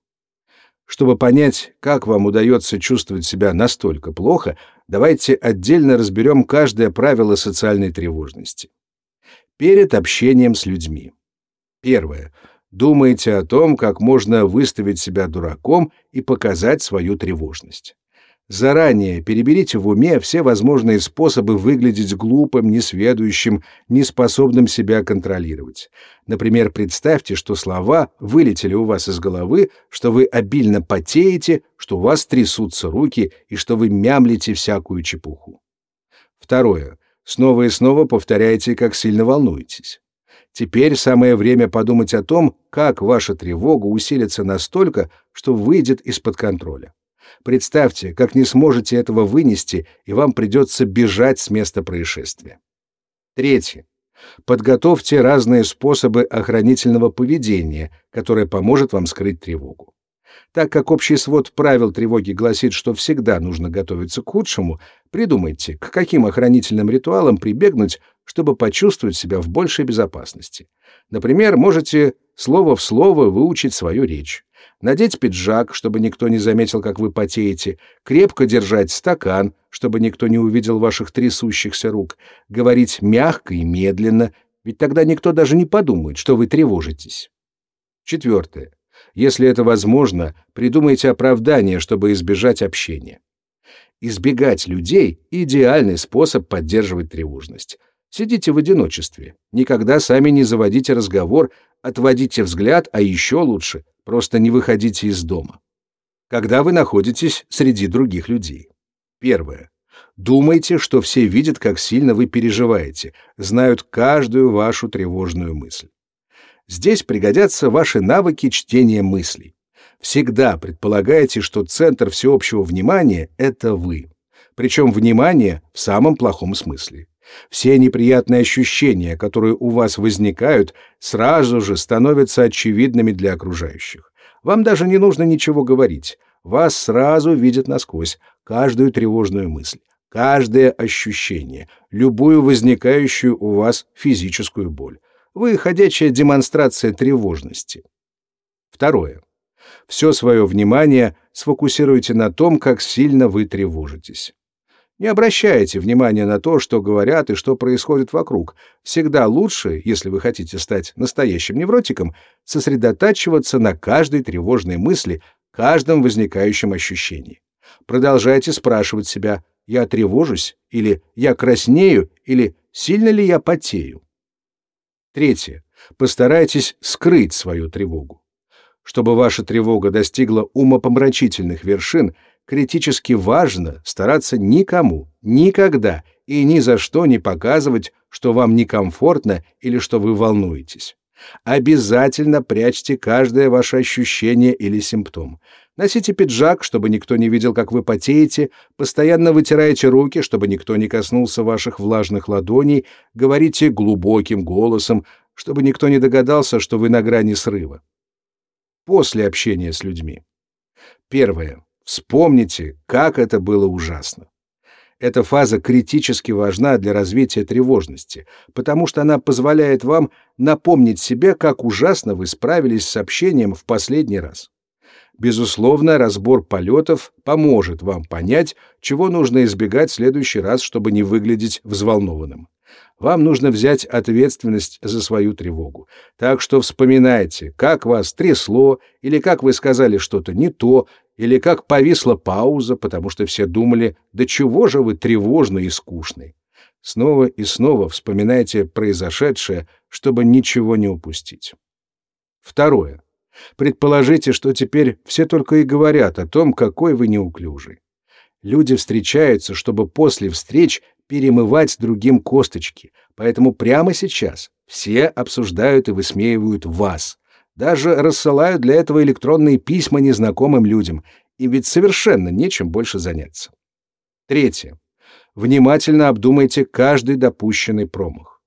Чтобы понять, как вам удается чувствовать себя настолько плохо, давайте отдельно разберем каждое правило социальной тревожности. Перед общением с людьми. Первое. Думайте о том, как можно выставить себя дураком и показать свою тревожность. Заранее переберите в уме все возможные способы выглядеть глупым, несведущим, неспособным себя контролировать. Например, представьте, что слова вылетели у вас из головы, что вы обильно потеете, что у вас трясутся руки и что вы мямлите всякую чепуху. Второе. Снова и снова повторяйте, как сильно волнуетесь. Теперь самое время подумать о том, как ваша тревога усилится настолько, что выйдет из-под контроля. Представьте, как не сможете этого вынести, и вам придется бежать с места происшествия. Третье. Подготовьте разные способы охранительного поведения, которое поможет вам скрыть тревогу. Так как общий свод правил тревоги гласит, что всегда нужно готовиться к худшему, придумайте, к каким охранительным ритуалам прибегнуть, чтобы почувствовать себя в большей безопасности. Например, можете слово в слово выучить свою речь надеть пиджак, чтобы никто не заметил, как вы потеете, крепко держать стакан, чтобы никто не увидел ваших трясущихся рук, говорить мягко и медленно, ведь тогда никто даже не подумает, что вы тревожитесь. Четвертое. Если это возможно, придумайте оправдание, чтобы избежать общения. Избегать людей — идеальный способ поддерживать тревожность. Сидите в одиночестве, никогда сами не заводите разговор, отводите взгляд, а еще лучше Просто не выходите из дома. Когда вы находитесь среди других людей. Первое. Думайте, что все видят, как сильно вы переживаете, знают каждую вашу тревожную мысль. Здесь пригодятся ваши навыки чтения мыслей. Всегда предполагайте, что центр всеобщего внимания — это вы. Причем внимание в самом плохом смысле. Все неприятные ощущения, которые у вас возникают, сразу же становятся очевидными для окружающих. Вам даже не нужно ничего говорить. Вас сразу видят насквозь, каждую тревожную мысль, каждое ощущение, любую возникающую у вас физическую боль. Вы ходячая демонстрация тревожности. Второе. Все свое внимание сфокусируйте на том, как сильно вы тревожитесь. Не обращайте внимания на то, что говорят и что происходит вокруг. Всегда лучше, если вы хотите стать настоящим невротиком, сосредотачиваться на каждой тревожной мысли, каждом возникающем ощущении. Продолжайте спрашивать себя «я тревожусь» или «я краснею» или «сильно ли я потею». Третье. Постарайтесь скрыть свою тревогу. Чтобы ваша тревога достигла умопомрачительных вершин, критически важно стараться никому, никогда, и ни за что не показывать, что вам некомфортно или что вы волнуетесь. Обязательно прячьте каждое ваше ощущение или симптом. Носите пиджак, чтобы никто не видел, как вы потеете, постоянно вытирайте руки, чтобы никто не коснулся ваших влажных ладоней, говорите глубоким голосом, чтобы никто не догадался, что вы на грани срыва. После общения с людьми. Первое. Вспомните, как это было ужасно. Эта фаза критически важна для развития тревожности, потому что она позволяет вам напомнить себе, как ужасно вы справились с общением в последний раз. Безусловно, разбор полетов поможет вам понять, чего нужно избегать в следующий раз, чтобы не выглядеть взволнованным. Вам нужно взять ответственность за свою тревогу. Так что вспоминайте, как вас трясло, или как вы сказали что-то не то, или как повисла пауза, потому что все думали, да чего же вы тревожный и скучный. Снова и снова вспоминайте произошедшее, чтобы ничего не упустить. Второе. Предположите, что теперь все только и говорят о том, какой вы неуклюжий. Люди встречаются, чтобы после встреч перемывать другим косточки, поэтому прямо сейчас все обсуждают и высмеивают вас, даже рассылают для этого электронные письма незнакомым людям, и ведь совершенно нечем больше заняться. Третье. Внимательно обдумайте каждый допущенный промах.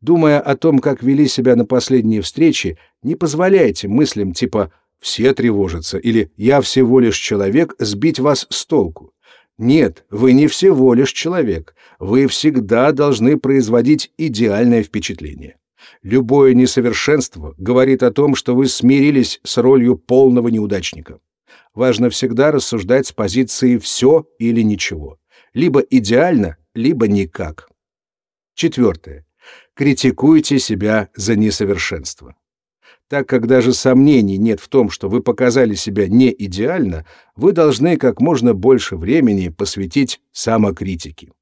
Думая о том, как вели себя на последние встречи, не позволяйте мыслям типа «все тревожатся» или «я всего лишь человек» сбить вас с толку. Нет, вы не всего лишь человек. Вы всегда должны производить идеальное впечатление. Любое несовершенство говорит о том, что вы смирились с ролью полного неудачника. Важно всегда рассуждать с позиции «все» или «ничего». Либо идеально, либо никак. Четвертое. Критикуйте себя за несовершенство. Так как даже сомнений нет в том, что вы показали себя не идеально, вы должны как можно больше времени посвятить самокритике.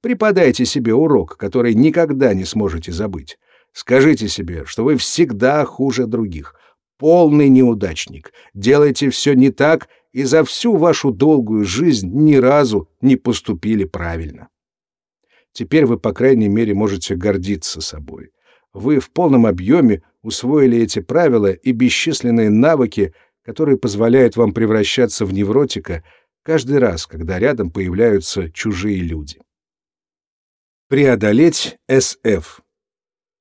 Преподайте себе урок, который никогда не сможете забыть. Скажите себе, что вы всегда хуже других, полный неудачник, делаете все не так и за всю вашу долгую жизнь ни разу не поступили правильно. Теперь вы, по крайней мере, можете гордиться собой. Вы в полном объеме усвоили эти правила и бесчисленные навыки, которые позволяют вам превращаться в невротика каждый раз, когда рядом появляются чужие люди. Преодолеть СФ.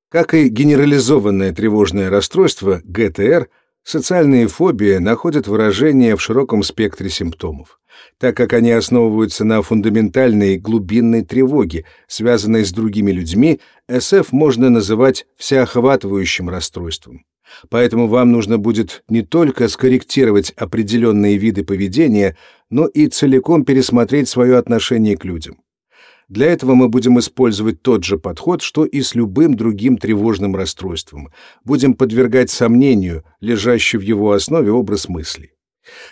Как и генерализованное тревожное расстройство, ГТР, социальные фобии находят выражение в широком спектре симптомов так как они основываются на фундаментальной глубинной тревоге, связанной с другими людьми, СФ можно называть всеохватывающим расстройством. Поэтому вам нужно будет не только скорректировать определенные виды поведения, но и целиком пересмотреть свое отношение к людям. Для этого мы будем использовать тот же подход, что и с любым другим тревожным расстройством. Будем подвергать сомнению лежащий в его основе образ мыслей.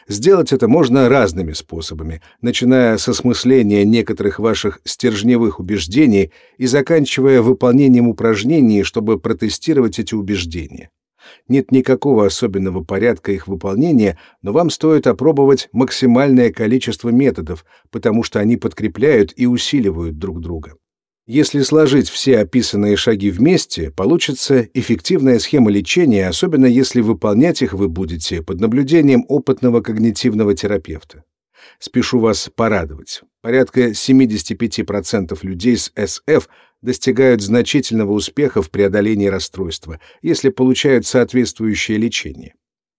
Сделать это можно разными способами, начиная с осмысления некоторых ваших стержневых убеждений и заканчивая выполнением упражнений, чтобы протестировать эти убеждения. Нет никакого особенного порядка их выполнения, но вам стоит опробовать максимальное количество методов, потому что они подкрепляют и усиливают друг друга. Если сложить все описанные шаги вместе, получится эффективная схема лечения, особенно если выполнять их вы будете под наблюдением опытного когнитивного терапевта. Спешу вас порадовать. Порядка 75% людей с СФ достигают значительного успеха в преодолении расстройства, если получают соответствующее лечение.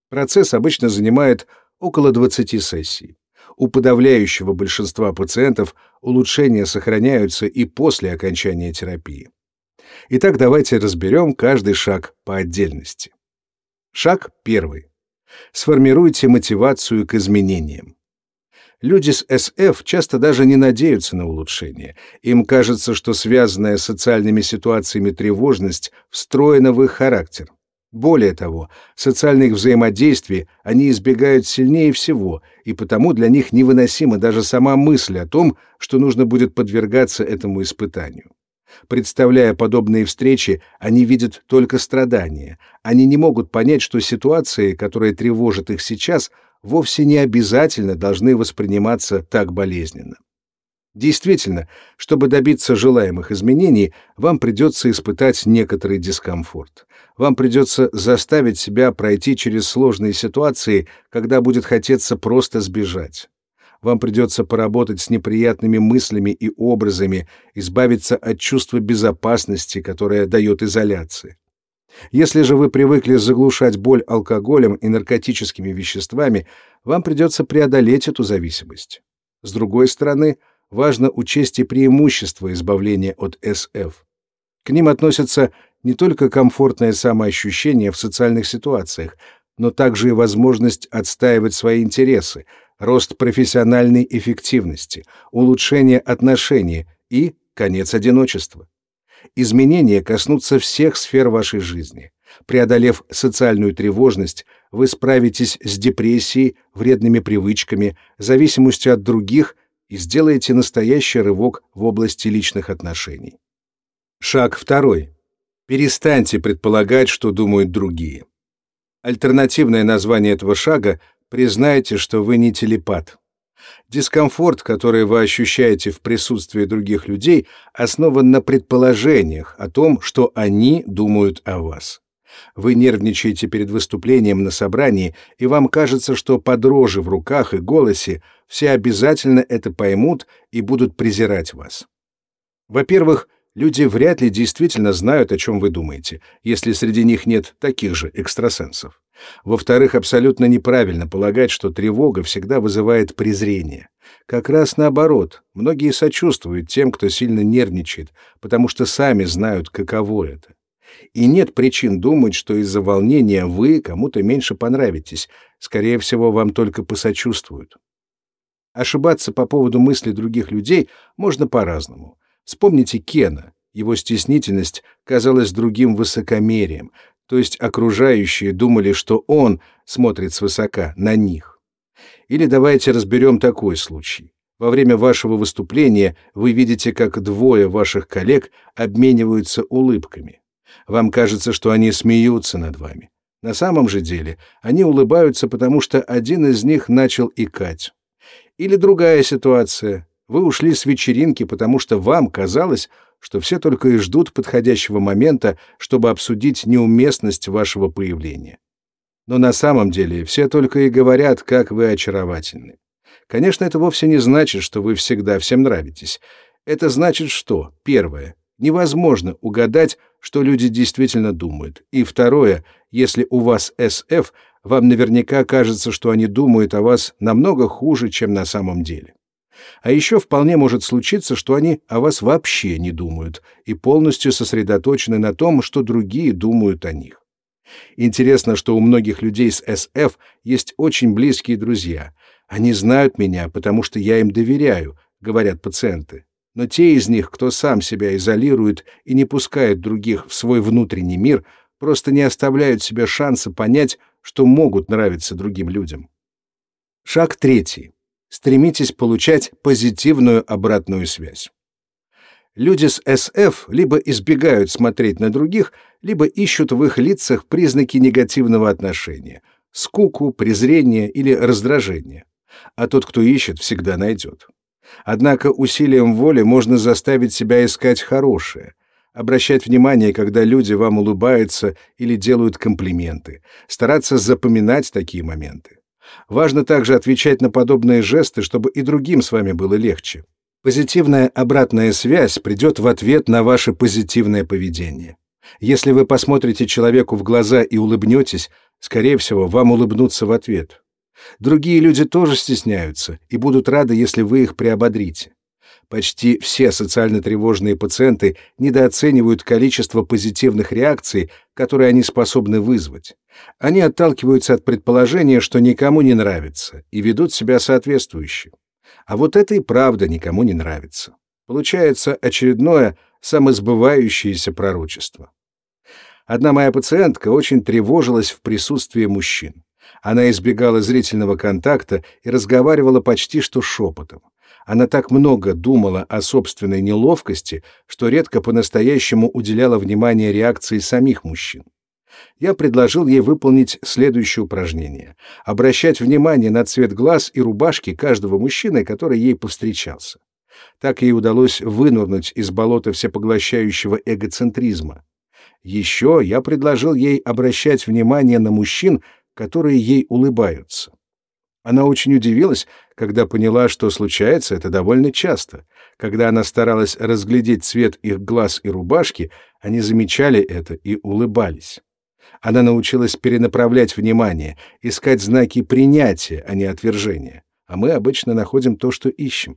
Процесс обычно занимает около 20 сессий. У подавляющего большинства пациентов улучшения сохраняются и после окончания терапии. Итак, давайте разберем каждый шаг по отдельности. Шаг первый. Сформируйте мотивацию к изменениям. Люди с СФ часто даже не надеются на улучшение. Им кажется, что связанная с социальными ситуациями тревожность встроена в их характер. Более того, социальных взаимодействий они избегают сильнее всего, и потому для них невыносима даже сама мысль о том, что нужно будет подвергаться этому испытанию. Представляя подобные встречи, они видят только страдания. Они не могут понять, что ситуации, которые тревожат их сейчас, вовсе не обязательно должны восприниматься так болезненно. Действительно, чтобы добиться желаемых изменений, вам придется испытать некоторый дискомфорт. Вам придется заставить себя пройти через сложные ситуации, когда будет хотеться просто сбежать. Вам придется поработать с неприятными мыслями и образами, избавиться от чувства безопасности, которое дает изоляция. Если же вы привыкли заглушать боль алкоголем и наркотическими веществами, вам придется преодолеть эту зависимость. С другой стороны, важно учесть и преимущества избавления от СФ. К ним относятся не только комфортное самоощущение в социальных ситуациях, но также и возможность отстаивать свои интересы, рост профессиональной эффективности, улучшение отношений и конец одиночества. Изменения коснутся всех сфер вашей жизни. Преодолев социальную тревожность, вы справитесь с депрессией, вредными привычками, зависимостью от других и сделаете настоящий рывок в области личных отношений. Шаг второй. Перестаньте предполагать, что думают другие. Альтернативное название этого шага — признайте, что вы не телепат. Дискомфорт, который вы ощущаете в присутствии других людей, основан на предположениях о том, что они думают о вас. Вы нервничаете перед выступлением на собрании, и вам кажется, что по дрожи в руках и голосе все обязательно это поймут и будут презирать вас. Во-первых, люди вряд ли действительно знают, о чем вы думаете, если среди них нет таких же экстрасенсов. Во-вторых, абсолютно неправильно полагать, что тревога всегда вызывает презрение. Как раз наоборот, многие сочувствуют тем, кто сильно нервничает, потому что сами знают, каково это. И нет причин думать, что из-за волнения вы кому-то меньше понравитесь. Скорее всего, вам только посочувствуют. Ошибаться по поводу мыслей других людей можно по-разному. Вспомните Кена. Его стеснительность казалась другим высокомерием, то есть окружающие думали, что он смотрит свысока на них. Или давайте разберем такой случай. Во время вашего выступления вы видите, как двое ваших коллег обмениваются улыбками. Вам кажется, что они смеются над вами. На самом же деле они улыбаются, потому что один из них начал икать. Или другая ситуация. Вы ушли с вечеринки, потому что вам казалось, что все только и ждут подходящего момента, чтобы обсудить неуместность вашего появления. Но на самом деле все только и говорят, как вы очаровательны. Конечно, это вовсе не значит, что вы всегда всем нравитесь. Это значит что? Первое. Невозможно угадать, что люди действительно думают. И второе, если у вас СФ, вам наверняка кажется, что они думают о вас намного хуже, чем на самом деле. А еще вполне может случиться, что они о вас вообще не думают и полностью сосредоточены на том, что другие думают о них. Интересно, что у многих людей с СФ есть очень близкие друзья. Они знают меня, потому что я им доверяю, говорят пациенты. Но те из них, кто сам себя изолирует и не пускает других в свой внутренний мир, просто не оставляют себе шанса понять, что могут нравиться другим людям. Шаг третий. Стремитесь получать позитивную обратную связь. Люди с СФ либо избегают смотреть на других, либо ищут в их лицах признаки негативного отношения — скуку, презрение или раздражение. А тот, кто ищет, всегда найдет. Однако усилием воли можно заставить себя искать хорошее, обращать внимание, когда люди вам улыбаются или делают комплименты, стараться запоминать такие моменты. Важно также отвечать на подобные жесты, чтобы и другим с вами было легче. Позитивная обратная связь придет в ответ на ваше позитивное поведение. Если вы посмотрите человеку в глаза и улыбнетесь, скорее всего, вам улыбнутся в ответ. Другие люди тоже стесняются и будут рады, если вы их приободрите. Почти все социально тревожные пациенты недооценивают количество позитивных реакций, которые они способны вызвать. Они отталкиваются от предположения, что никому не нравится, и ведут себя соответствующе. А вот это и правда никому не нравится. Получается очередное самосбывающееся пророчество. Одна моя пациентка очень тревожилась в присутствии мужчин. Она избегала зрительного контакта и разговаривала почти что шепотом. Она так много думала о собственной неловкости, что редко по-настоящему уделяла внимание реакции самих мужчин. Я предложил ей выполнить следующее упражнение — обращать внимание на цвет глаз и рубашки каждого мужчины, который ей повстречался. Так ей удалось вынырнуть из болота всепоглощающего эгоцентризма. Еще я предложил ей обращать внимание на мужчин, которые ей улыбаются. Она очень удивилась, когда поняла, что случается это довольно часто. Когда она старалась разглядеть цвет их глаз и рубашки, они замечали это и улыбались. Она научилась перенаправлять внимание, искать знаки принятия, а не отвержения. А мы обычно находим то, что ищем.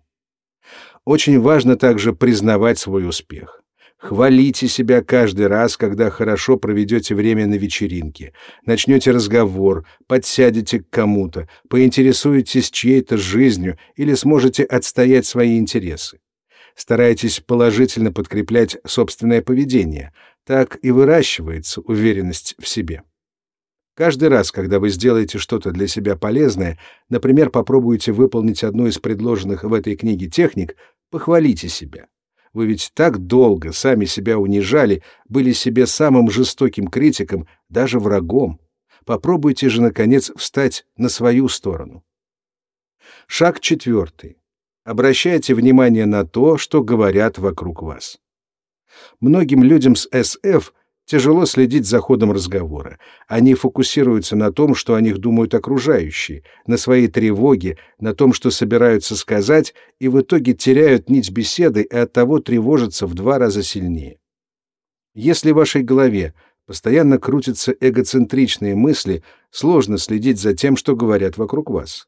Очень важно также признавать свой успех. Хвалите себя каждый раз, когда хорошо проведете время на вечеринке, начнете разговор, подсядете к кому-то, поинтересуетесь чьей-то жизнью или сможете отстоять свои интересы. Старайтесь положительно подкреплять собственное поведение, так и выращивается уверенность в себе. Каждый раз, когда вы сделаете что-то для себя полезное, например, попробуете выполнить одну из предложенных в этой книге техник, похвалите себя. Вы ведь так долго сами себя унижали, были себе самым жестоким критиком, даже врагом. Попробуйте же, наконец, встать на свою сторону. Шаг четвертый. Обращайте внимание на то, что говорят вокруг вас. Многим людям с СФ тяжело следить за ходом разговора. Они фокусируются на том, что о них думают окружающие, на своей тревоге, на том, что собираются сказать, и в итоге теряют нить беседы и оттого тревожатся в два раза сильнее. Если в вашей голове постоянно крутятся эгоцентричные мысли, сложно следить за тем, что говорят вокруг вас.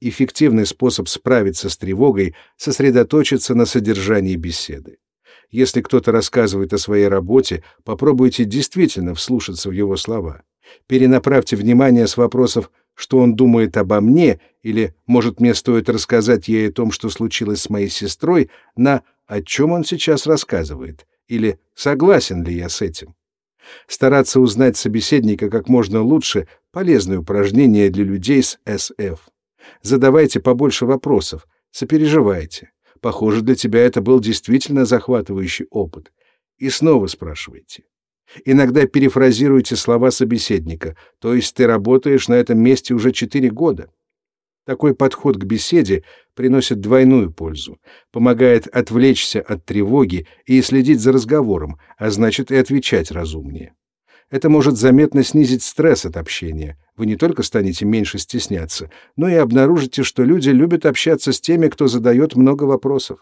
Эффективный способ справиться с тревогой — сосредоточиться на содержании беседы. Если кто-то рассказывает о своей работе, попробуйте действительно вслушаться в его слова. Перенаправьте внимание с вопросов «что он думает обо мне?» или «может, мне стоит рассказать ей о том, что случилось с моей сестрой?» на «о чем он сейчас рассказывает?» или «согласен ли я с этим?» Стараться узнать собеседника как можно лучше — полезное упражнение для людей с СФ. Задавайте побольше вопросов, сопереживайте. Похоже, для тебя это был действительно захватывающий опыт. И снова спрашивайте. Иногда перефразируйте слова собеседника, то есть ты работаешь на этом месте уже четыре года. Такой подход к беседе приносит двойную пользу, помогает отвлечься от тревоги и следить за разговором, а значит и отвечать разумнее. Это может заметно снизить стресс от общения. Вы не только станете меньше стесняться, но и обнаружите, что люди любят общаться с теми, кто задает много вопросов.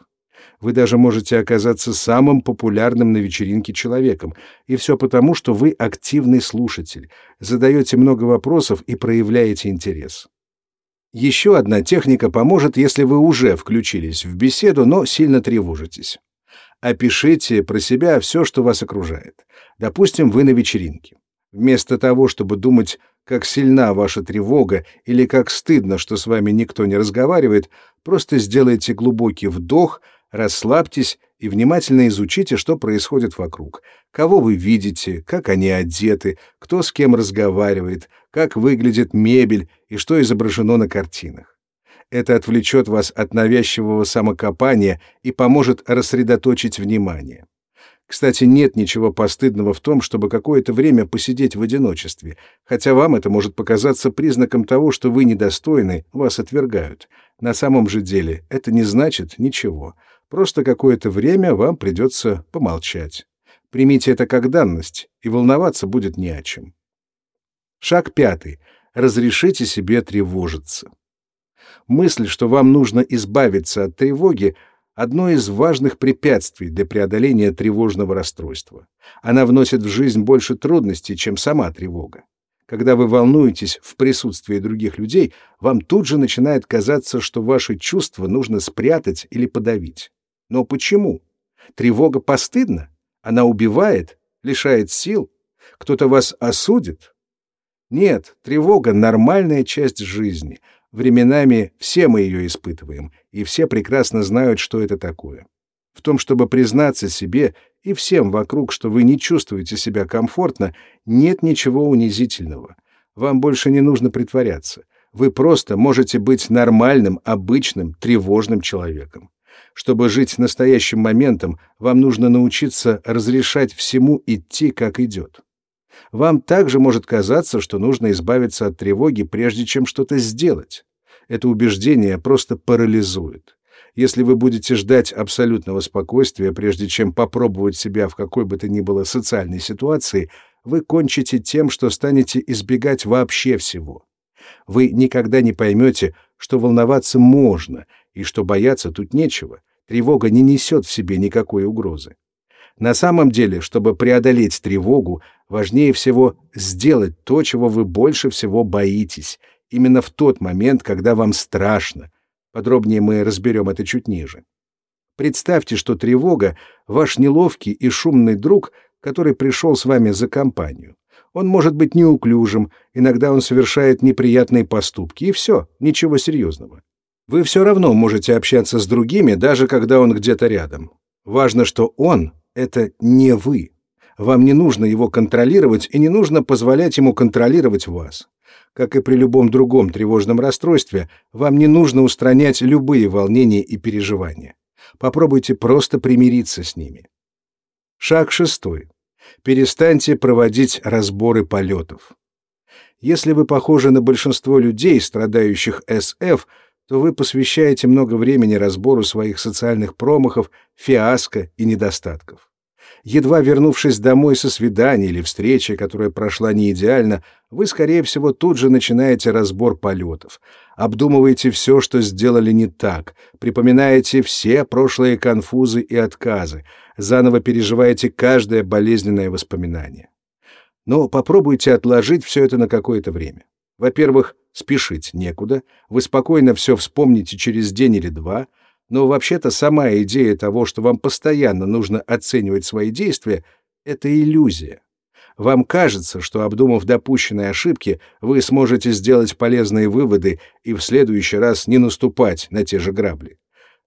Вы даже можете оказаться самым популярным на вечеринке человеком, и все потому, что вы активный слушатель, задаете много вопросов и проявляете интерес. Еще одна техника поможет, если вы уже включились в беседу, но сильно тревожитесь. Опишите про себя все, что вас окружает. Допустим, вы на вечеринке. Вместо того, чтобы думать, как сильна ваша тревога или как стыдно, что с вами никто не разговаривает, просто сделайте глубокий вдох, расслабьтесь и внимательно изучите, что происходит вокруг. Кого вы видите, как они одеты, кто с кем разговаривает, как выглядит мебель и что изображено на картинах. Это отвлечет вас от навязчивого самокопания и поможет рассредоточить внимание. Кстати, нет ничего постыдного в том, чтобы какое-то время посидеть в одиночестве, хотя вам это может показаться признаком того, что вы недостойны, вас отвергают. На самом же деле это не значит ничего. Просто какое-то время вам придется помолчать. Примите это как данность, и волноваться будет не о чем. Шаг пятый. Разрешите себе тревожиться. Мысль, что вам нужно избавиться от тревоги, одно из важных препятствий для преодоления тревожного расстройства. Она вносит в жизнь больше трудностей, чем сама тревога. Когда вы волнуетесь в присутствии других людей, вам тут же начинает казаться, что ваши чувства нужно спрятать или подавить. Но почему? Тревога постыдна? Она убивает, лишает сил? Кто-то вас осудит? Нет, тревога — нормальная часть жизни — Временами все мы ее испытываем, и все прекрасно знают, что это такое. В том, чтобы признаться себе и всем вокруг, что вы не чувствуете себя комфортно, нет ничего унизительного. Вам больше не нужно притворяться. Вы просто можете быть нормальным, обычным, тревожным человеком. Чтобы жить настоящим моментом, вам нужно научиться разрешать всему идти, как идет. Вам также может казаться, что нужно избавиться от тревоги, прежде чем что-то сделать. Это убеждение просто парализует. Если вы будете ждать абсолютного спокойствия, прежде чем попробовать себя в какой бы то ни было социальной ситуации, вы кончите тем, что станете избегать вообще всего. Вы никогда не поймете, что волноваться можно и что бояться тут нечего. Тревога не несет в себе никакой угрозы. На самом деле, чтобы преодолеть тревогу, важнее всего сделать то, чего вы больше всего боитесь, именно в тот момент, когда вам страшно. Подробнее мы разберем это чуть ниже. Представьте, что тревога — ваш неловкий и шумный друг, который пришел с вами за компанию. Он может быть неуклюжим, иногда он совершает неприятные поступки, и все, ничего серьезного. Вы все равно можете общаться с другими, даже когда он где-то рядом. Важно, что он — это не вы. Вам не нужно его контролировать и не нужно позволять ему контролировать вас. Как и при любом другом тревожном расстройстве, вам не нужно устранять любые волнения и переживания. Попробуйте просто примириться с ними. Шаг шестой. Перестаньте проводить разборы полетов. Если вы похожи на большинство людей, страдающих СФ, то вы посвящаете много времени разбору своих социальных промахов, фиаско и недостатков. Едва вернувшись домой со свидания или встречи, которая прошла не идеально, вы, скорее всего, тут же начинаете разбор полетов. Обдумываете все, что сделали не так, припоминаете все прошлые конфузы и отказы, заново переживаете каждое болезненное воспоминание. Но попробуйте отложить все это на какое-то время. Во-первых, спешить некуда, вы спокойно все вспомните через день или два — но вообще-то сама идея того, что вам постоянно нужно оценивать свои действия, это иллюзия. Вам кажется, что, обдумав допущенные ошибки, вы сможете сделать полезные выводы и в следующий раз не наступать на те же грабли.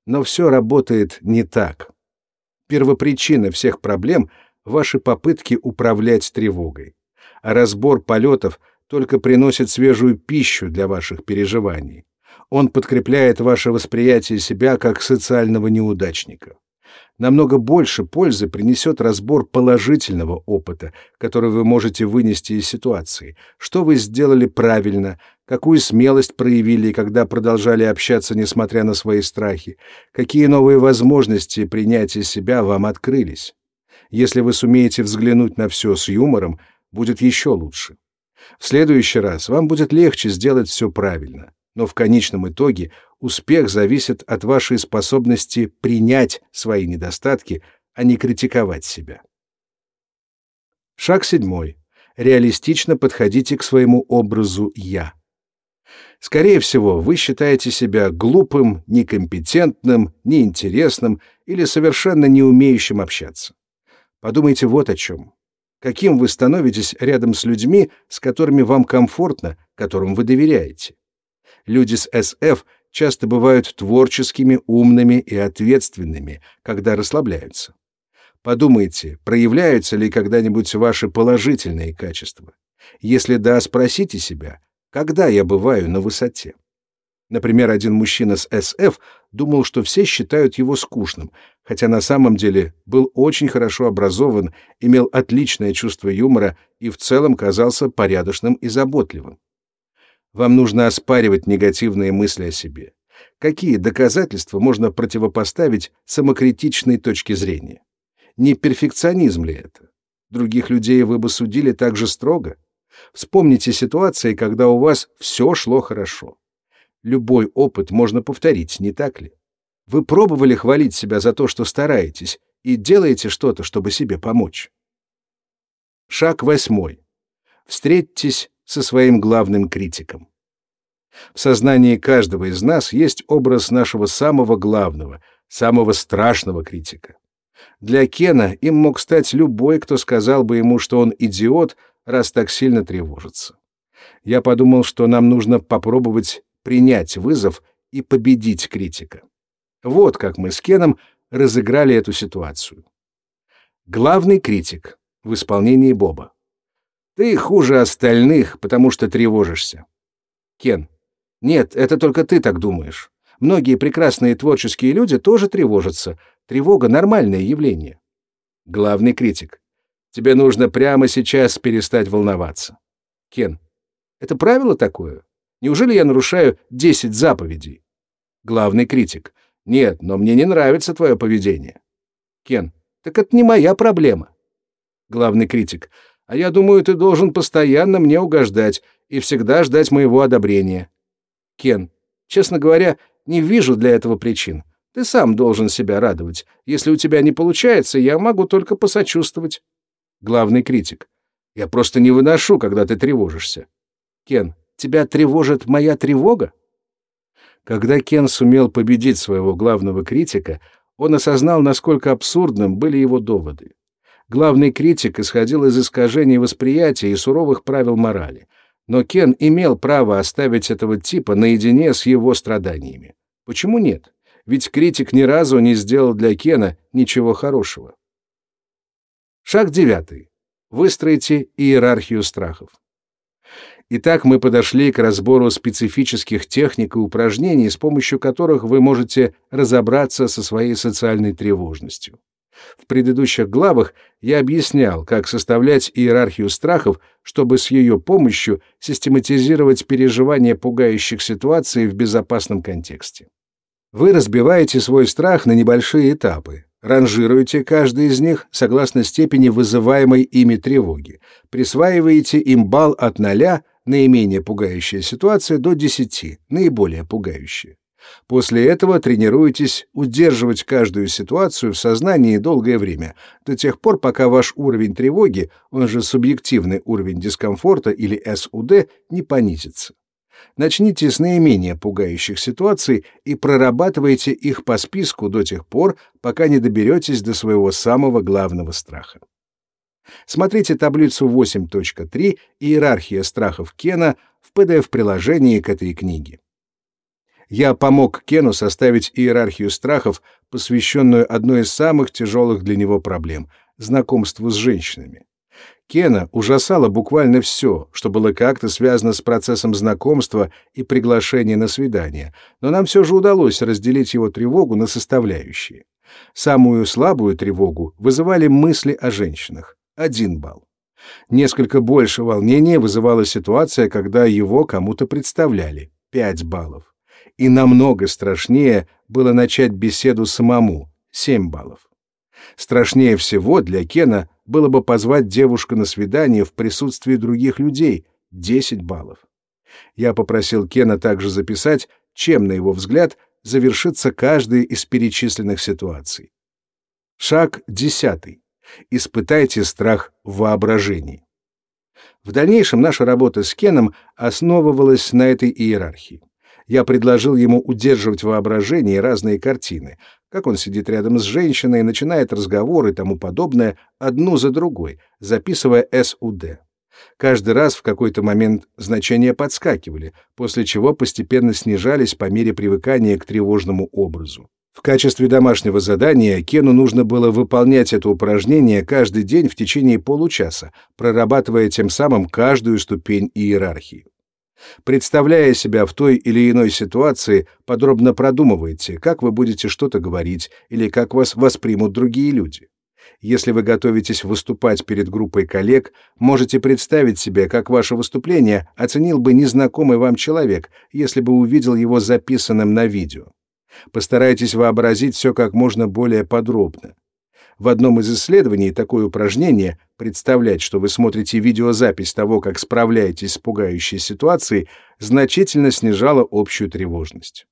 Но все работает не так. Первопричина всех проблем — ваши попытки управлять тревогой. А разбор полетов только приносит свежую пищу для ваших переживаний он подкрепляет ваше восприятие себя как социального неудачника. Намного больше пользы принесет разбор положительного опыта, который вы можете вынести из ситуации. Что вы сделали правильно, какую смелость проявили, когда продолжали общаться, несмотря на свои страхи, какие новые возможности принятия себя вам открылись. Если вы сумеете взглянуть на все с юмором, будет еще лучше. В следующий раз вам будет легче сделать все правильно но в конечном итоге успех зависит от вашей способности принять свои недостатки, а не критиковать себя. Шаг седьмой. Реалистично подходите к своему образу «я». Скорее всего, вы считаете себя глупым, некомпетентным, неинтересным или совершенно не умеющим общаться. Подумайте вот о чем. Каким вы становитесь рядом с людьми, с которыми вам комфортно, которым вы доверяете? люди с СФ часто бывают творческими, умными и ответственными, когда расслабляются. Подумайте, проявляются ли когда-нибудь ваши положительные качества. Если да, спросите себя, когда я бываю на высоте. Например, один мужчина с СФ думал, что все считают его скучным, хотя на самом деле был очень хорошо образован, имел отличное чувство юмора и в целом казался порядочным и заботливым. Вам нужно оспаривать негативные мысли о себе. Какие доказательства можно противопоставить самокритичной точке зрения? Не перфекционизм ли это? Других людей вы бы судили так же строго? Вспомните ситуации, когда у вас все шло хорошо. Любой опыт можно повторить, не так ли? Вы пробовали хвалить себя за то, что стараетесь, и делаете что-то, чтобы себе помочь. Шаг восьмой. Встретьтесь со своим главным критиком. В сознании каждого из нас есть образ нашего самого главного, самого страшного критика. Для Кена им мог стать любой, кто сказал бы ему, что он идиот, раз так сильно тревожится. Я подумал, что нам нужно попробовать принять вызов и победить критика. Вот как мы с Кеном разыграли эту ситуацию. Главный критик в исполнении Боба. Ты хуже остальных, потому что тревожишься. Кен. Нет, это только ты так думаешь. Многие прекрасные творческие люди тоже тревожатся. Тревога — нормальное явление. Главный критик. Тебе нужно прямо сейчас перестать волноваться. Кен. Это правило такое? Неужели я нарушаю 10 заповедей? Главный критик. Нет, но мне не нравится твое поведение. Кен. Так это не моя проблема. Главный критик. А я думаю, ты должен постоянно мне угождать и всегда ждать моего одобрения. Кен. Честно говоря, не вижу для этого причин. Ты сам должен себя радовать. Если у тебя не получается, я могу только посочувствовать. Главный критик. Я просто не выношу, когда ты тревожишься. Кен. Тебя тревожит моя тревога? Когда Кен сумел победить своего главного критика, он осознал, насколько абсурдным были его доводы. Главный критик исходил из искажений восприятия и суровых правил морали. Но Кен имел право оставить этого типа наедине с его страданиями. Почему нет? Ведь критик ни разу не сделал для Кена ничего хорошего. Шаг девятый. Выстроите иерархию страхов. Итак, мы подошли к разбору специфических техник и упражнений, с помощью которых вы можете разобраться со своей социальной тревожностью. В предыдущих главах я объяснял, как составлять иерархию страхов, чтобы с ее помощью систематизировать переживания пугающих ситуаций в безопасном контексте. Вы разбиваете свой страх на небольшие этапы, ранжируете каждый из них согласно степени вызываемой ими тревоги, присваиваете им балл от 0 наименее пугающая ситуация до 10, наиболее пугающая. После этого тренируйтесь удерживать каждую ситуацию в сознании долгое время, до тех пор, пока ваш уровень тревоги, он же субъективный уровень дискомфорта или СУД, не понизится. Начните с наименее пугающих ситуаций и прорабатывайте их по списку до тех пор, пока не доберетесь до своего самого главного страха. Смотрите таблицу 8.3 «Иерархия страхов Кена» в PDF-приложении к этой книге. Я помог Кену составить иерархию страхов, посвященную одной из самых тяжелых для него проблем — знакомству с женщинами. Кена ужасало буквально все, что было как-то связано с процессом знакомства и приглашения на свидание, но нам все же удалось разделить его тревогу на составляющие. Самую слабую тревогу вызывали мысли о женщинах один балл. Несколько больше волнения вызывала ситуация, когда его кому-то представляли — пять баллов. И намного страшнее было начать беседу самому — семь баллов. Страшнее всего для Кена было бы позвать девушку на свидание в присутствии других людей — десять баллов. Я попросил Кена также записать, чем, на его взгляд, завершится каждая из перечисленных ситуаций. Шаг десятый. Испытайте страх в воображении. В дальнейшем наша работа с Кеном основывалась на этой иерархии. Я предложил ему удерживать в воображении разные картины, как он сидит рядом с женщиной, начинает разговор и тому подобное, одну за другой, записывая СУД. Каждый раз в какой-то момент значения подскакивали, после чего постепенно снижались по мере привыкания к тревожному образу. В качестве домашнего задания Кену нужно было выполнять это упражнение каждый день в течение получаса, прорабатывая тем самым каждую ступень иерархии. Представляя себя в той или иной ситуации, подробно продумывайте, как вы будете что-то говорить или как вас воспримут другие люди. Если вы готовитесь выступать перед группой коллег, можете представить себе, как ваше выступление оценил бы незнакомый вам человек, если бы увидел его записанным на видео. Постарайтесь вообразить все как можно более подробно. В одном из исследований такое упражнение представлять, что вы смотрите видеозапись того, как справляетесь с пугающей ситуацией, значительно снижало общую тревожность.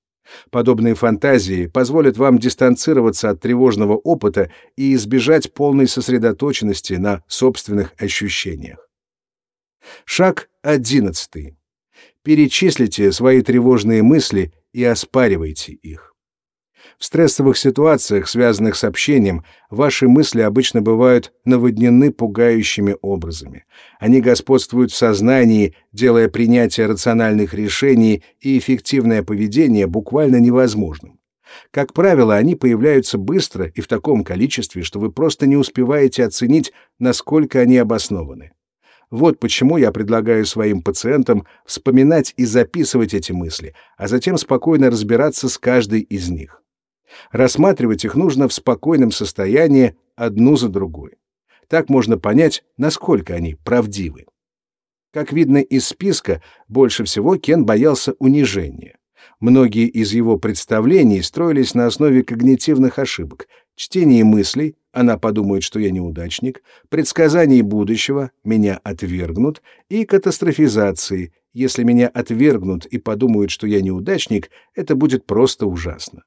Подобные фантазии позволят вам дистанцироваться от тревожного опыта и избежать полной сосредоточенности на собственных ощущениях. Шаг 11. Перечислите свои тревожные мысли и оспаривайте их. В стрессовых ситуациях, связанных с общением, ваши мысли обычно бывают наводнены пугающими образами. Они господствуют в сознании, делая принятие рациональных решений и эффективное поведение буквально невозможным. Как правило, они появляются быстро и в таком количестве, что вы просто не успеваете оценить, насколько они обоснованы. Вот почему я предлагаю своим пациентам вспоминать и записывать эти мысли, а затем спокойно разбираться с каждой из них. Рассматривать их нужно в спокойном состоянии одну за другой. Так можно понять, насколько они правдивы. Как видно из списка, больше всего Кен боялся унижения. Многие из его представлений строились на основе когнитивных ошибок. Чтение мыслей, она подумает, что я неудачник, предсказаний будущего, меня отвергнут, и катастрофизации, если меня отвергнут и подумают, что я неудачник, это будет просто ужасно.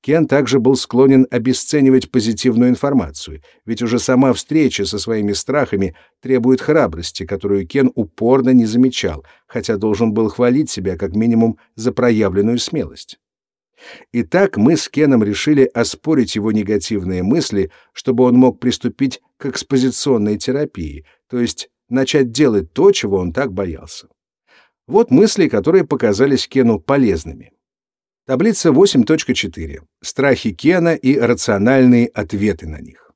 Кен также был склонен обесценивать позитивную информацию, ведь уже сама встреча со своими страхами требует храбрости, которую Кен упорно не замечал, хотя должен был хвалить себя как минимум за проявленную смелость. Итак, мы с Кеном решили оспорить его негативные мысли, чтобы он мог приступить к экспозиционной терапии, то есть начать делать то, чего он так боялся. Вот мысли, которые показались Кену полезными. Таблица 8.4. Страхи Кена и рациональные ответы на них.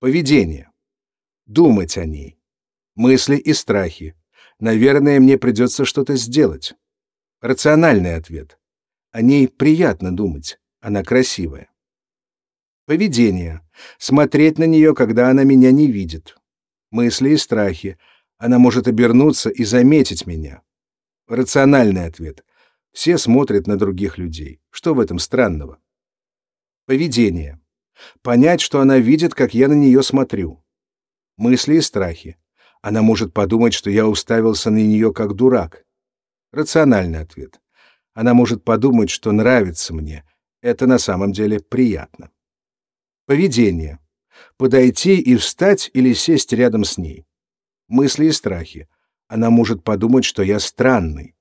Поведение. Думать о ней. Мысли и страхи. Наверное, мне придется что-то сделать. Рациональный ответ. О ней приятно думать. Она красивая. Поведение. Смотреть на нее, когда она меня не видит. Мысли и страхи. Она может обернуться и заметить меня. Рациональный ответ. Все смотрят на других людей. Что в этом странного? Поведение. Понять, что она видит, как я на нее смотрю. Мысли и страхи. Она может подумать, что я уставился на нее как дурак. Рациональный ответ. Она может подумать, что нравится мне. Это на самом деле приятно. Поведение. Подойти и встать или сесть рядом с ней. Мысли и страхи. Она может подумать, что я странный.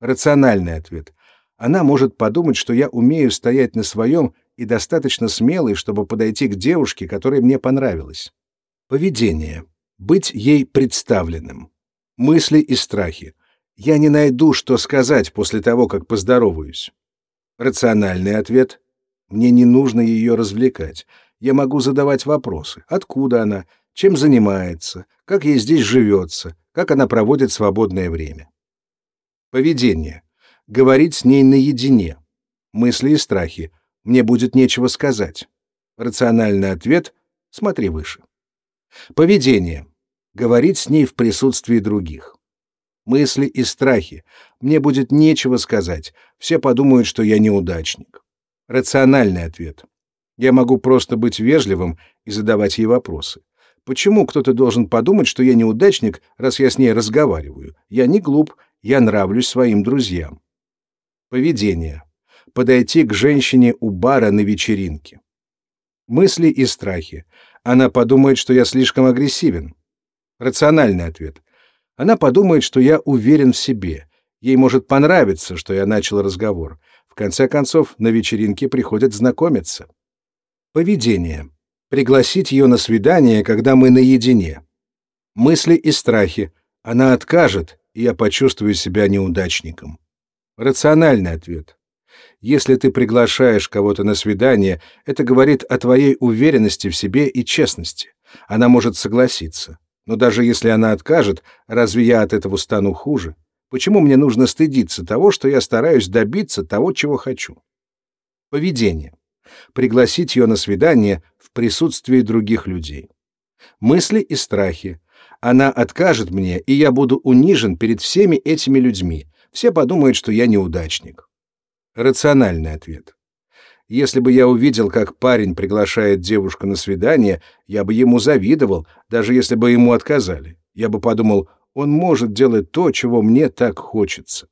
Рациональный ответ. Она может подумать, что я умею стоять на своем и достаточно смелый, чтобы подойти к девушке, которая мне понравилась. Поведение. Быть ей представленным. Мысли и страхи. Я не найду, что сказать после того, как поздороваюсь. Рациональный ответ. Мне не нужно ее развлекать. Я могу задавать вопросы. Откуда она? Чем занимается? Как ей здесь живется? Как она проводит свободное время? Поведение. Говорить с ней наедине. Мысли и страхи. Мне будет нечего сказать. Рациональный ответ. Смотри выше. Поведение. Говорить с ней в присутствии других. Мысли и страхи. Мне будет нечего сказать. Все подумают, что я неудачник. Рациональный ответ. Я могу просто быть вежливым и задавать ей вопросы. Почему кто-то должен подумать, что я неудачник, раз я с ней разговариваю? Я не глуп, я нравлюсь своим друзьям. Поведение. Подойти к женщине у бара на вечеринке. Мысли и страхи. Она подумает, что я слишком агрессивен. Рациональный ответ. Она подумает, что я уверен в себе. Ей может понравиться, что я начал разговор. В конце концов, на вечеринке приходят знакомиться. Поведение. Пригласить ее на свидание, когда мы наедине. Мысли и страхи. Она откажет, и я почувствую себя неудачником. Рациональный ответ. Если ты приглашаешь кого-то на свидание, это говорит о твоей уверенности в себе и честности. Она может согласиться. Но даже если она откажет, разве я от этого стану хуже? Почему мне нужно стыдиться того, что я стараюсь добиться того, чего хочу? Поведение. Пригласить ее на свидание в присутствии других людей. Мысли и страхи. Она откажет мне, и я буду унижен перед всеми этими людьми. Все подумают, что я неудачник. Рациональный ответ. Если бы я увидел, как парень приглашает девушку на свидание, я бы ему завидовал, даже если бы ему отказали. Я бы подумал, он может делать то, чего мне так хочется.